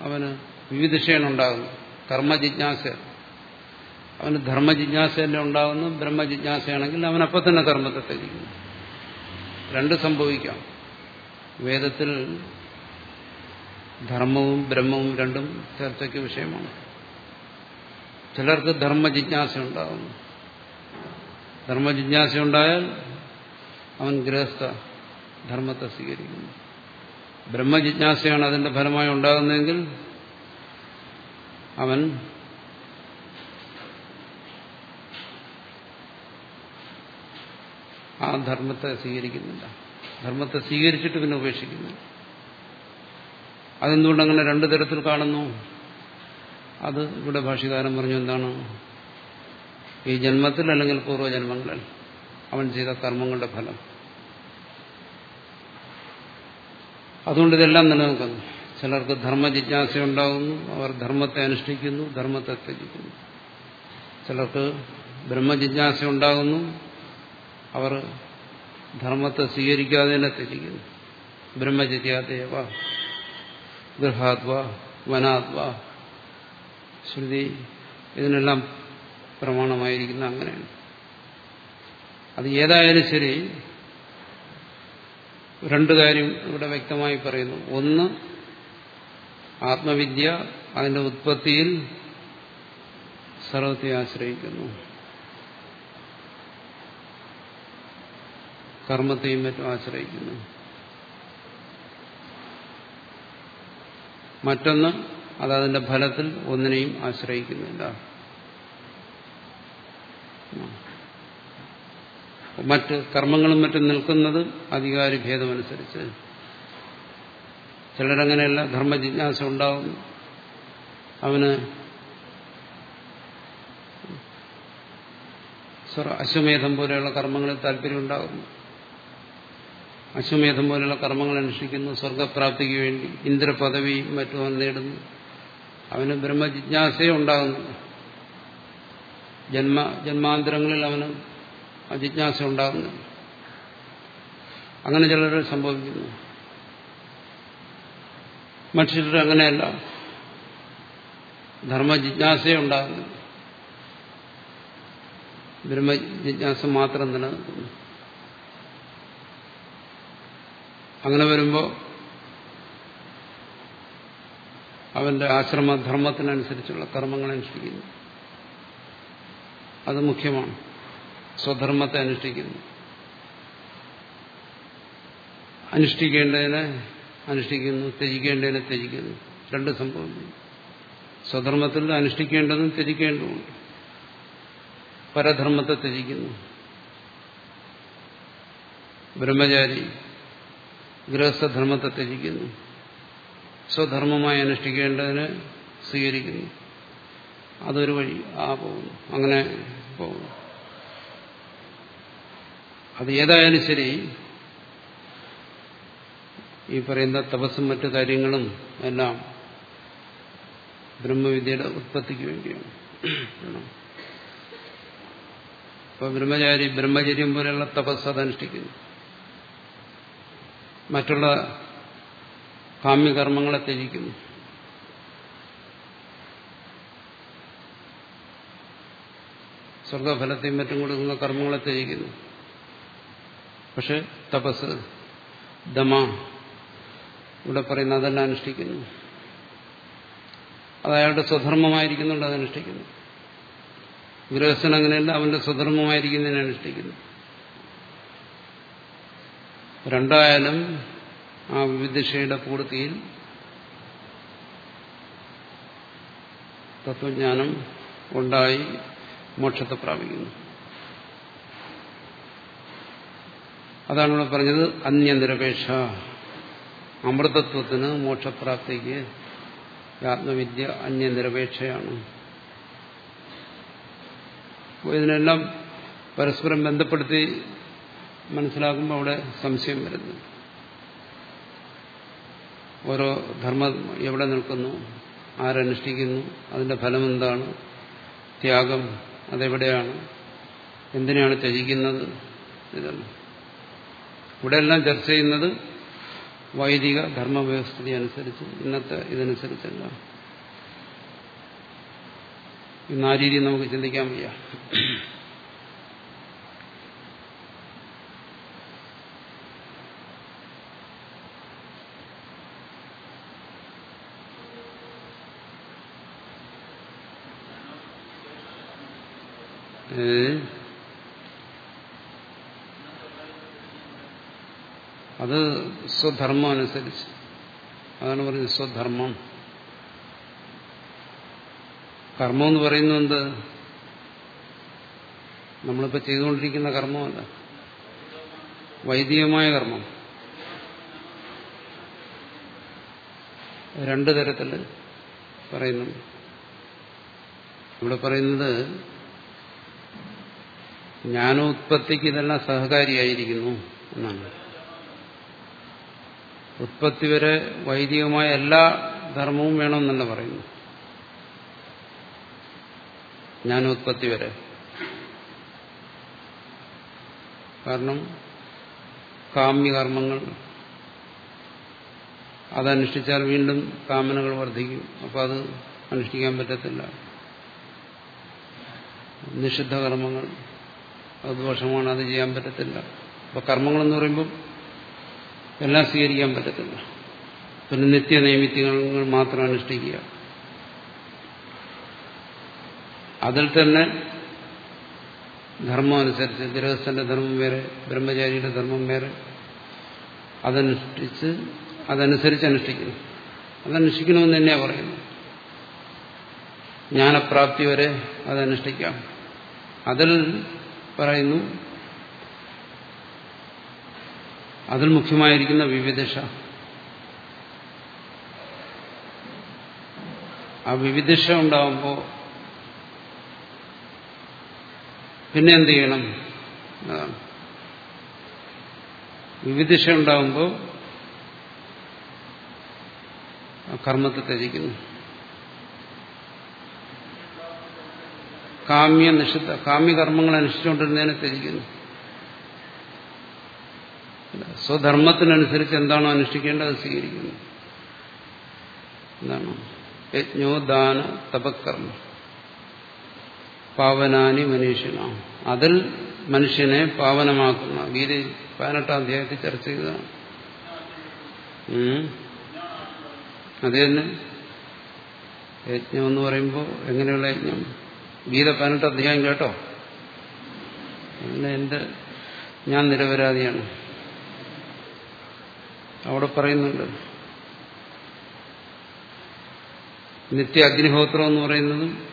അവന് വിവിധയാണ് ഉണ്ടാകുന്നത് കർമ്മജിജ്ഞാസ അവന് ധർമ്മജിജ്ഞാസ തന്നെ ഉണ്ടാകുന്നു. ബ്രഹ്മജിജ്ഞാസയാണെങ്കിൽ അപ്പം തന്നെ കർമ്മത്തെ തെളിയിക്കുന്നു രണ്ട് സംഭവിക്കാം. വേദത്തിൽ ധർമ്മവും ബ്രഹ്മവും രണ്ടും ചർച്ചയ്ക്ക് വിഷയമാണ്. ചിലർക്ക് ധർമ്മ ജിജ്ഞാസ ഉണ്ടാകുന്നു ധർമ്മജിജ്ഞാസ ഉണ്ടായാൽ അവൻ ഗൃഹസ്ഥ ധർമ്മത്തെ സ്വീകരിക്കുന്നു. ബ്രഹ്മജിജ്ഞാസയാണ് അതിന്റെ ഫലമായി ഉണ്ടാകുന്നതെങ്കിൽ അവൻ ആ ധർമ്മത്തെ സ്വീകരിക്കുന്നില്ല. ധർമ്മത്തെ സ്വീകരിച്ചിട്ട് പിന്നെ ഉപേക്ഷിക്കുന്നു അതെന്തുകൊണ്ട് അങ്ങനെ രണ്ടു തരത്തിൽ കാണുന്നു? അത് ഇവിടെ ഭാഷകാരം പറഞ്ഞു എന്താണ്? ഈ ജന്മത്തിൽ അല്ലെങ്കിൽ പൂർവജന്മങ്ങളിൽ അവൻ ചെയ്ത കർമ്മങ്ങളുടെ ഫലം. അതുകൊണ്ട് ഇതെല്ലാം നിലനിൽക്കുന്നു. ചിലർക്ക് ധർമ്മ ഉണ്ടാകുന്നു അവർ ധർമ്മത്തെ അനുഷ്ഠിക്കുന്നു ധർമ്മത്തെ ത്യജിക്കുന്നു. ചിലർക്ക് ബ്രഹ്മജിജ്ഞാസ ഉണ്ടാകുന്നു അവർ ധർമ്മത്തെ സ്വീകരിക്കാതെ തന്നെ ത്യജിക്കുന്നു. ബ്രഹ്മചര്യാദേവ ഗൃഹാത്വ വനാത്വ ശ്രുതി ഇതിനെല്ലാം പ്രമാണമായിരിക്കുന്ന അങ്ങനെയാണ്. അത് ഏതായാലും ശരി രണ്ടു കാര്യം ഇവിടെ വ്യക്തമായി പറയുന്നു. ഒന്ന് ആത്മവിദ്യ അതിന്റെ ഉത്പത്തിയിൽ സർവത്തെ ആശ്രയിക്കുന്നു. കർമ്മത്തെയും മറ്റും ആശ്രയിക്കുന്നു. മറ്റൊന്ന് അത് അതിന്റെ ഫലത്തിൽ ഒന്നിനെയും ആശ്രയിക്കുന്നില്ല മറ്റ് കർമ്മങ്ങളും മറ്റും നിൽക്കുന്നത് അധികാരി ഭേദമനുസരിച്ച്. ചിലരങ്ങനെയല്ല ധർമ്മ ജിജ്ഞാസ ഉണ്ടാവുന്നു അവന് അശ്വമേധം പോലെയുള്ള കർമ്മങ്ങളിൽ താല്പര്യം ഉണ്ടാകുന്നു അശ്വമേധം പോലെയുള്ള കർമ്മങ്ങൾ അനുഷ്ഠിക്കുന്നു. സ്വർഗപ്രാപ്തിക്ക് വേണ്ടി ഇന്ദ്രപദവിയും മറ്റും അവൻ നേടുന്നു. അവന് ബ്രഹ്മജിജ്ഞാസയും ഉണ്ടാകുന്നു. ജന്മ ജന്മാന്തരങ്ങളിൽ അവന് അജിജ്ഞാസ ഉണ്ടാകുന്നു. അങ്ങനെ ചിലർ സംഭവിക്കുന്നു. മനുഷ്യർ അങ്ങനെയല്ല. ധർമ്മജിജ്ഞാസയെ ഉണ്ടാകുന്നു. ബ്രഹ്മജിജ്ഞാസ മാത്രം നിലനിൽക്കുന്നു. അങ്ങനെ വരുമ്പോൾ അവന്റെ ആശ്രമധർമ്മത്തിനനുസരിച്ചുള്ള കർമ്മങ്ങൾ അനുഷ്ഠിക്കുന്നു. അത് മുഖ്യമാണ്. സ്വധർമ്മത്തെ അനുഷ്ഠിക്കുന്നു. അനുഷ്ഠിക്കേണ്ടതിനെ അനുഷ്ഠിക്കുന്നു ത്യജിക്കേണ്ടതിനെ ത്യജിക്കുന്നു. രണ്ട് സംഭവം സ്വധർമ്മത്തിൽ അനുഷ്ഠിക്കേണ്ടതും ത്യജിക്കേണ്ടതുമുണ്ട്. പരധർമ്മത്തെ ത്യജിക്കുന്നു. ബ്രഹ്മചാരി ഗൃഹസ്ഥധർമ്മത്തെ ത്യജിക്കുന്നു സ്വധർമ്മമായി അനുഷ്ഠിക്കേണ്ടതിന് സ്വീകരിക്കുന്നു. അതൊരു വഴി. ആ പോകുന്നു. അങ്ങനെ പോകുന്നു. അത് ഏതായാലും ശരി. ഈ പറയുന്ന തപസ്സും മറ്റു കാര്യങ്ങളും എല്ലാം ബ്രഹ്മവിദ്യയുടെ ഉത്പത്തിക്ക് വേണ്ടിയാണ്. ഇപ്പൊ ബ്രഹ്മചാരി ബ്രഹ്മചര്യം പോലെയുള്ള തപസ് അതനുഷ്ഠിക്കുന്നു. മറ്റുള്ള കാമ്യകർമ്മങ്ങളെ ത്യജിക്കുന്നു. സ്വർഗഫലത്തെയും മറ്റും കൊടുക്കുന്ന കർമ്മങ്ങളെ ത്യജിക്കുന്നു. പക്ഷെ തപസ് ദമ ഇവിടെ പറയുന്ന അതെല്ലാം അനുഷ്ഠിക്കുന്നു. അത് അയാളുടെ സ്വധർമ്മമായിരിക്കുന്നുണ്ട് അതനുഷ്ഠിക്കുന്നു. ഗൃഹസ്ഥൻ അങ്ങനെയല്ല അവന്റെ സ്വധർമ്മമായിരിക്കുന്നതിനെ അനുഷ്ഠിക്കുന്നു. രണ്ടായാലും ആ വിവിധിഷയുടെ പൂർത്തിയിൽ തത്വജ്ഞാനം ഉണ്ടായി മോക്ഷത്തെ പ്രാപിക്കുന്നു. അതാണ് ഇവിടെ പറഞ്ഞത് അന്യനിരപേക്ഷ. അമൃതത്വത്തിന് മോക്ഷപ്രാപ്തിക്ക് ആത്മവിദ്യ അന്യനിരപേക്ഷയാണ്. ഇതിനെല്ലാം പരസ്പരം ബന്ധപ്പെടുത്തി മനസ്സിലാക്കുമ്പോൾ അവിടെ സംശയം വരുന്നു. ഓരോ ധർമ്മം എവിടെ നിൽക്കുന്നു ആരനുഷ്ഠിക്കുന്നു അതിന്റെ ഫലം എന്താണ് ത്യാഗം അതെവിടെയാണ് എന്തിനാണ് ത്യജിക്കുന്നത് ഇതെല്ലാം. ഇവിടെയെല്ലാം ചർച്ച ചെയ്യുന്നത് വൈദിക ധർമ്മവ്യവസ്ഥിതി അനുസരിച്ച് ഇന്നത്തെ ഇതനുസരിച്ചല്ല. ഇന്ന് ആ രീതി നമുക്ക് ചിന്തിക്കാൻ വയ്യ. അത് സ്വധർമ്മം അനുസരിച്ച് അതാണ് പറയുന്നത് സ്വധർമ്മം. കർമ്മം എന്ന് പറയുന്നത് എന്ത്? നമ്മളിപ്പോൾ ചെയ്തുകൊണ്ടിരിക്കുന്ന കർമ്മമല്ല. വൈദികമായ കർമ്മം. രണ്ടു തരത്തിൽ പറയുന്നുണ്ട്. ഇവിടെ പറയുന്നത് ജ്ഞാനോത്പത്തിക്ക് ഇതെല്ലാം സഹകാരിയായിരിക്കുന്നു എന്നാണ്. ഉത്പത്തി വരെ വൈദികമായ എല്ലാ ധർമ്മവും വേണമെന്നല്ല പറയുന്നു. ജ്ഞാനോത്പത്തി വരെ. കാരണം കാമ്യകർമ്മങ്ങൾ അതനുഷ്ഠിച്ചാൽ വീണ്ടും കാമനകൾ വർദ്ധിക്കും. അപ്പോൾ അത് അനുഷ്ഠിക്കാൻ പറ്റത്തില്ല. നിഷിദ്ധ കർമ്മങ്ങൾ അത് ദോഷമാണ് അത് ചെയ്യാൻ പറ്റത്തില്ല. അപ്പൊ കർമ്മങ്ങളെന്ന് പറയുമ്പോൾ എല്ലാം സ്വീകരിക്കാൻ പറ്റത്തില്ല. പിന്നെ നിത്യ നൈമിത്യങ്ങൾ മാത്രം അനുഷ്ഠിക്കുക അതിൽ തന്നെ ധർമ്മം അനുസരിച്ച് ഗൃഹസ്ഥന്റെ ധർമ്മം വേറെ ബ്രഹ്മചാരിയുടെ ധർമ്മം വേറെ അതനുഷ്ഠിച്ച് അതനുസരിച്ച് അനുഷ്ഠിക്കുന്നു. അതനുഷ്ഠിക്കണമെന്ന് തന്നെയാണ് പറയുന്നത്. ജ്ഞാനപ്രാപ്തി വരെ അതനുഷ്ഠിക്കാം. അതിൽ പറയുന്നു. അതിൽ മുഖ്യമായിരിക്കുന്ന വിവിധഷ ആ വിവിധഷ ഉണ്ടാവുമ്പോൾ പിന്നെ എന്ത് ചെയ്യണം? വിവിധിഷ ഉണ്ടാകുമ്പോൾ കർമ്മത്തെ ത്യജിക്കുന്നു. കാമ്യ നിഷിദ്ധ കാമ്യകർമ്മങ്ങൾ അനുഷ്ഠിച്ചുകൊണ്ടിരുന്നതിനെ ത്യജിക്കുന്നു. സ്വധർമ്മത്തിനനുസരിച്ച് എന്താണോ അനുഷ്ഠിക്കേണ്ടത് സ്വീകരിക്കുന്നു. എന്താണ്? യജ്ഞോ ദാന തപക്കർമ്മ. പാവനാനി മനുഷ്യന. അതിൽ മനുഷ്യനെ പാവനമാക്കുന്ന. ഗീരി പതിനെട്ടാം അധ്യായത്തിൽ ചർച്ച ചെയ്തതാണ്. അത് തന്നെ. യജ്ഞം എന്ന് പറയുമ്പോൾ എങ്ങനെയുള്ള യജ്ഞം? ഗീത പതിനെട്ട് അധ്യായം കേട്ടോ? എന്റെ ഞാൻ നിരപരാധിയാണ്. അവിടെ പറയുന്നുണ്ട്. നിത്യ അഗ്നിഹോത്രം എന്ന് പറയുന്നതും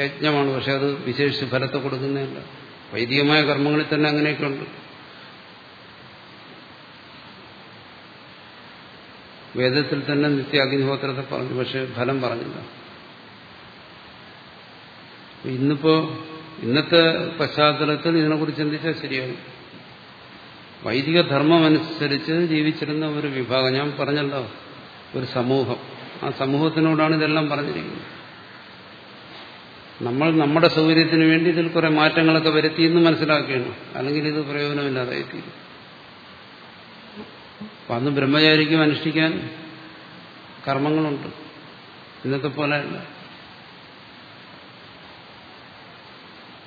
യജ്ഞമാണ് പക്ഷെ അത് വിശേഷിച്ച് ഫലത്തെ കൊടുക്കുന്നതല്ല. വൈദികമായ കർമ്മങ്ങളിൽ തന്നെ അങ്ങനെയൊക്കെ ഉണ്ട് വേദത്തിൽ തന്നെ നിത്യ അഗ്നിഹോത്രത്തെ പറഞ്ഞു പക്ഷെ ഫലം പറഞ്ഞില്ല. ഇന്നിപ്പോ ഇന്നത്തെ പശ്ചാത്തലത്തിൽ ഇതിനെക്കുറിച്ച് ചിന്തിച്ചാൽ ശരിയാകും വൈദിക ധർമ്മം അനുസരിച്ച് ജീവിച്ചിരുന്ന ഒരു വിഭാഗം ഞാൻ പറഞ്ഞല്ലോ ഒരു സമൂഹം. ആ സമൂഹത്തിനോടാണ് ഇതെല്ലാം പറഞ്ഞിരിക്കുന്നത്. നമ്മൾ നമ്മുടെ സൗകര്യത്തിന് വേണ്ടി ഇതിൽ കുറെ മാറ്റങ്ങളൊക്കെ വരുത്തിയെന്ന് മനസ്സിലാക്കുകയാണ്. അല്ലെങ്കിൽ ഇത് പ്രയോജനമില്ലാതായിത്തീരും അപ്പം അന്ന് ബ്രഹ്മചാരിക്കും അനുഷ്ഠിക്കാൻ കർമ്മങ്ങളുണ്ട്. ഇന്നത്തെ പോലെ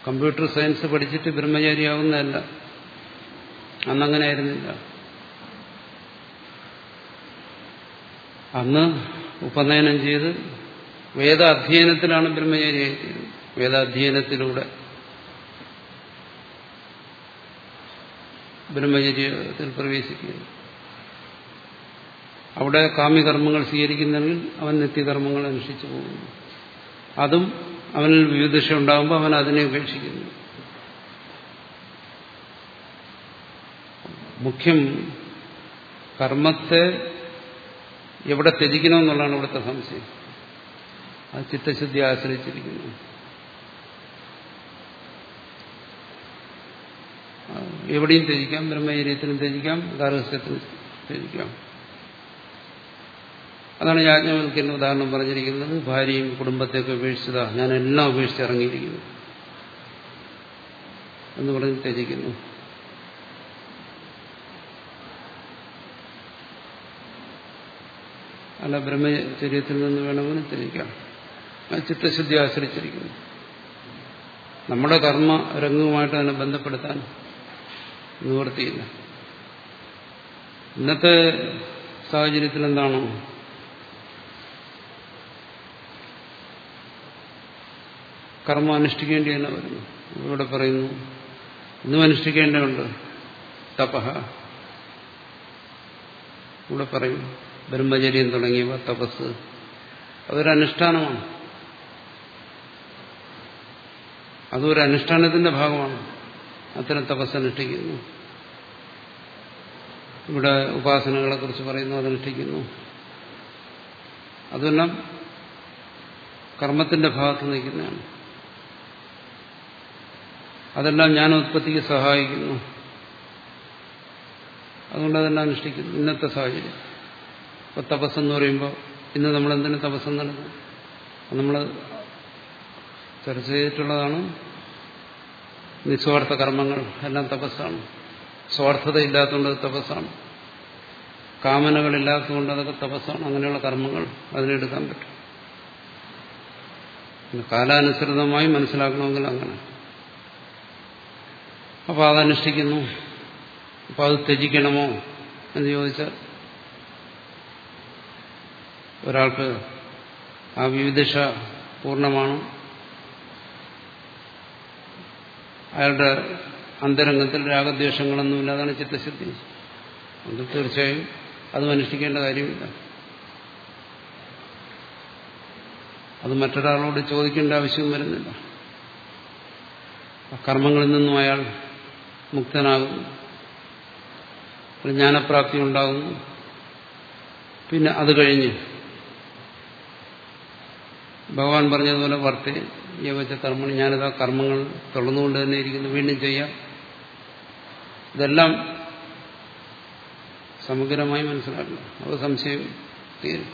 കമ്പ്യൂട്ടർ സയൻസ് പഠിച്ചിട്ട് ബ്രഹ്മചാരിയാവുന്നതല്ല. അന്നങ്ങനെ ആയിരുന്നില്ല അന്ന് ഉപനയനം ചെയ്ത് വേദാധ്യയനത്തിലാണ് ബ്രഹ്മചാരിയായിത്തീരുന്നത്. വേദാധ്യയനത്തിലൂടെ. ബ്രഹ്മചര്യത്തിൽ പ്രവേശിക്കുകയാണ് അവിടെ കാമ്യകർമ്മങ്ങൾ സ്വീകരിക്കുന്നെങ്കിൽ അവൻ നിത്യകർമ്മങ്ങൾ അനുഷ്ഠിച്ചു പോകുന്നു. അതും അവനിൽ വിവിധ ഉണ്ടാകുമ്പോൾ അവൻ അതിനെ ഉപേക്ഷിക്കുന്നു. മുഖ്യം കർമ്മത്തെ എവിടെ ത്യജിക്കണമെന്നുള്ളതാണ് ഇവിടുത്തെ സംശയം. ആ ചിത്തശുദ്ധി ആശ്രയിച്ചിരിക്കുന്നു. എവിടെയും ത്യജിക്കാം ബ്രഹ്മചര്യത്തിനും ത്യജിക്കാം ഗാർഹസ്ഥ്യത്തിനും ത്യജിക്കാം. അതാണ് യാജ്ഞവൽക്കുന്ന ഉദാഹരണം പറഞ്ഞിരിക്കുന്നത്. ഭാര്യയും കുടുംബത്തെയൊക്കെ ഉപേക്ഷിച്ചതാ. ഞാൻ എല്ലാം ഉപേക്ഷിച്ച് ഇറങ്ങിയിരിക്കുന്നു. എന്ന് പറഞ്ഞ് ത്യജിക്കുന്നു. അല്ല ബ്രഹ്മചര്യത്തിൽ നിന്ന് വേണമെന്ന് ത്യജിക്കാം. ചിത്തശുദ്ധി ആശ്രയിച്ചിരിക്കുന്നു. നമ്മുടെ കർമ്മ രംഗവുമായിട്ട് അതിനെ ബന്ധപ്പെടുത്താൻ നിവൃത്തിയില്ല. ഇന്നത്തെ സാഹചര്യത്തിൽ എന്താണോ കർമ്മം അനുഷ്ഠിക്കേണ്ടി തന്നെ വരുന്നു ഇവിടെ പറയുന്നു ഇന്നും അനുഷ്ഠിക്കേണ്ടതുണ്ട്. തപഹ. ഇവിടെ പറയും ബ്രഹ്മചര്യം തുടങ്ങിയവ തപസ്. അതൊരനുഷ്ഠാനമാണ് അതൊരു അനുഷ്ഠാനത്തിന്റെ ഭാഗമാണ്. അത്തരം തപസ് അനുഷ്ഠിക്കുന്നു. ഇവിടെ ഉപാസനകളെ കുറിച്ച് പറയുന്നു അതനുഷ്ഠിക്കുന്നു അതെല്ലാം കർമ്മത്തിന്റെ ഭാഗത്ത് നിൽക്കുന്നതാണ്. അതെല്ലാം ജ്ഞാനോത്പത്തിക്ക് സഹായിക്കുന്നു. അതുകൊണ്ട് അതെല്ലാം അനുഷ്ഠിക്കുന്നു ഇന്നത്തെ സാഹചര്യം. ഇപ്പൊ തപസ്സെന്ന് പറയുമ്പോൾ ഇന്ന് നമ്മൾ എന്തിനു തപസ്സം നടക്കും? നമ്മൾ ചർച്ച ചെയ്തിട്ടുള്ളതാണ് നിസ്വാർത്ഥ കർമ്മങ്ങൾ. എല്ലാം തപസ്സാണ്. സ്വാർത്ഥത ഇല്ലാത്തതുകൊണ്ട് തപസ്സാണ്. കാമനകളില്ലാത്തതുകൊണ്ട് അതൊക്കെ തപസ്സാണ്. അങ്ങനെയുള്ള കർമ്മങ്ങൾ അതിനെടുക്കാൻ പറ്റും. കാലാനുസൃതമായി മനസ്സിലാക്കണമെങ്കിൽ അങ്ങനെ. അപ്പോൾ അതനുഷ്ഠിക്കുന്നു അപ്പോൾ അത് ത്യജിക്കണമോ എന്ന് ചോദിച്ചാൽ ഒരാൾക്ക് ആ വിവിധ പൂർണമാണ്. അയാളുടെ അന്തരംഗത്തിൽ രാഗദ്വേഷങ്ങളൊന്നുമില്ല. അതാണ് ചിത്തശുദ്ധി. അത് തീർച്ചയായും അതും അനുഷ്ഠിക്കേണ്ട കാര്യമില്ല. അത് മറ്റൊരാളോട് ചോദിക്കേണ്ട ആവശ്യവും വരുന്നില്ല. കർമ്മങ്ങളിൽ നിന്നും അയാൾ മുക്തനാകുന്നു. ജ്ഞാനപ്രാപ്തി ഉണ്ടാകുന്നു. പിന്നെ അത് കഴിഞ്ഞ് ഭഗവാൻ പറഞ്ഞതുപോലെ വർത്തേ യവച്ച കർമ്മങ്ങൾ ഞാനിതാ കർമ്മങ്ങൾ തുടർന്നുകൊണ്ട് തന്നെ ഇരിക്കുന്നു വീണ്ടും ചെയ്യാം. ഇതെല്ലാം സമഗ്രമായി മനസ്സിലാക്കണം അത് സംശയം തീരും.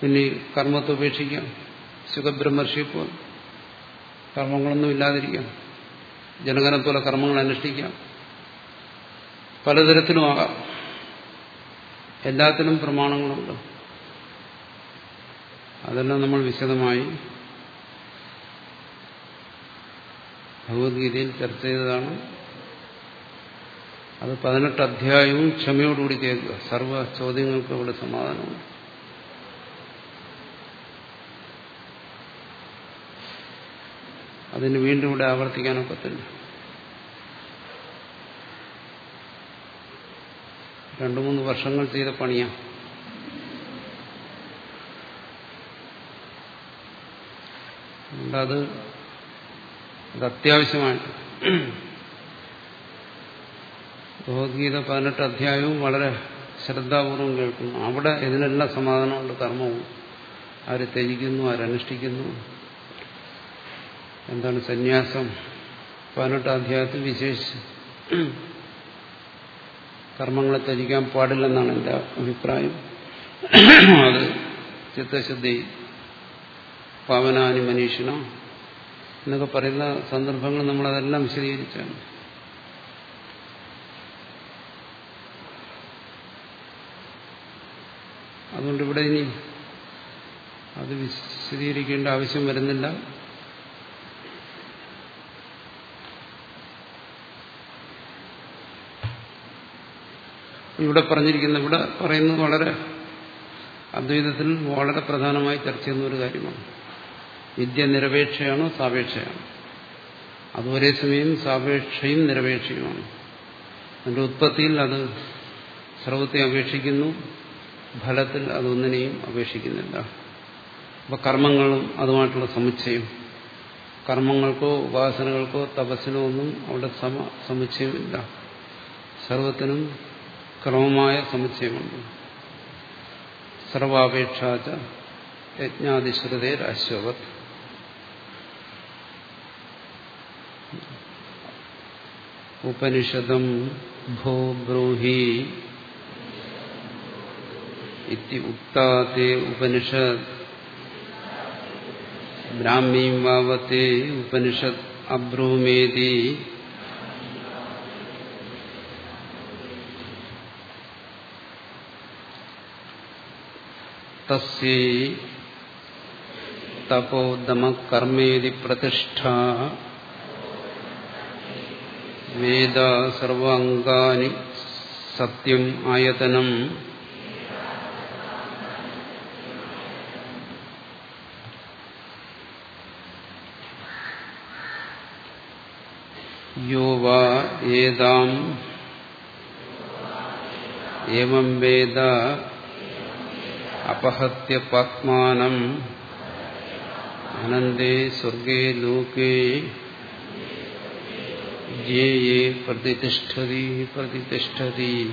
പിന്നെ കർമ്മത്തെ ഉപേക്ഷിക്കാം. സുഖബ്രഹ്മർഷിപ്പോൾ കർമ്മങ്ങളൊന്നും ഇല്ലാതിരിക്കാം. ജനകനെ പോലെ കർമ്മങ്ങൾ അനുഷ്ഠിക്കാം. പലതരത്തിലും ആകാം. എല്ലാത്തിനും പ്രമാണങ്ങളുണ്ട്. അതെല്ലാം നമ്മൾ വിശദമായി ഭഗവത്ഗീതയിൽ ചർച്ച ചെയ്തതാണ്. അത് പതിനെട്ട് അധ്യായവും ക്ഷമയോടുകൂടി കേൾക്കുക. സർവ ചോദ്യങ്ങൾക്കും ഇവിടെ സമാധാനമുണ്ട്. അതിന് വീണ്ടും ഇവിടെ ആവർത്തിക്കാനൊക്കത്തില്ല രണ്ടു മൂന്ന് വർഷങ്ങൾ ചെയ്ത പണിയാണ് അത് അത് അത്യാവശ്യമായിട്ട് ഭഗവത്ഗീത പതിനെട്ട് അധ്യായവും വളരെ ശ്രദ്ധാപൂർവം കേൾക്കുന്നു. അവിടെ ഇതിനെല്ലാം സമാധാനമുണ്ട്. കർമ്മവും. ആര് ത്യജിക്കുന്നു ആരനുഷ്ഠിക്കുന്നു എന്താണ് സന്യാസം? പതിനെട്ടാം അധ്യായത്തിൽ വിശേഷിച്ച് കർമ്മങ്ങളെ ത്യജിക്കാൻ പാടില്ലെന്നാണ് എന്റെ അഭിപ്രായം. അത് ചിത്തശുദ്ധി പാവനാനി മനീഷണം എന്നൊക്കെ പറയുന്ന സന്ദർഭങ്ങൾ നമ്മളതെല്ലാം വിശദീകരിച്ചാണ്. അതുകൊണ്ട് ഇവിടെ ഇനി അത് വിശദീകരിക്കേണ്ട ആവശ്യം വരുന്നില്ല. ഇവിടെ പറഞ്ഞിരിക്കുന്ന ഇവിടെ പറയുന്നത് വളരെ അദ്വൈതത്തിൽ വളരെ പ്രധാനമായി ചർച്ച ചെയ്യുന്ന ഒരു കാര്യമാണ്. വിദ്യ നിരപേക്ഷയാണോ സാപേക്ഷയാണോ? അത് ഒരേ സമയം സാപേക്ഷയും നിരപേക്ഷയുമാണ്. അതിന്റെ ഉത്പത്തിയിൽ അത് സർവത്തെ അപേക്ഷിക്കുന്നു ഫലത്തിൽ അതൊന്നിനെയും അപേക്ഷിക്കുന്നില്ല. അപ്പൊ കർമ്മങ്ങളും അതുമായിട്ടുള്ള സമുച്ചയം. കർമ്മങ്ങൾക്കോ ഉപാസനകൾക്കോ തപസ്സിനോ ഒന്നും അവിടെ സമ സമുച്ചയമില്ല. സർവത്തിനും ക്രമമായ സമുച്ചയമുണ്ട് സർവാപേക്ഷാച യജ്ഞാതിശ്രുതേരശ്വത് ഉപനിഷദം ഭോ ബ്രൂഹി ഇതി ഉക്താത്തെ ഉപനിഷത് ബ്രാഹ്മീം വാവത്തെ ഉപനിഷത് അബ്രൂമേതി തസ്യൈ തപോദമകർമ്മേതി പ്രതിഷ്ഠ വേദ സർവാംഗാനി സത്യം ആയതനം യോ വാ ഏതാം ഏവം വേദ അപഹത്യ പാത്മാനം. അനന്തേ സ്വർഗേ ലോകേ. യേ പ്രതിഷ്ഠതി പ്രതിഷ്ഠതി.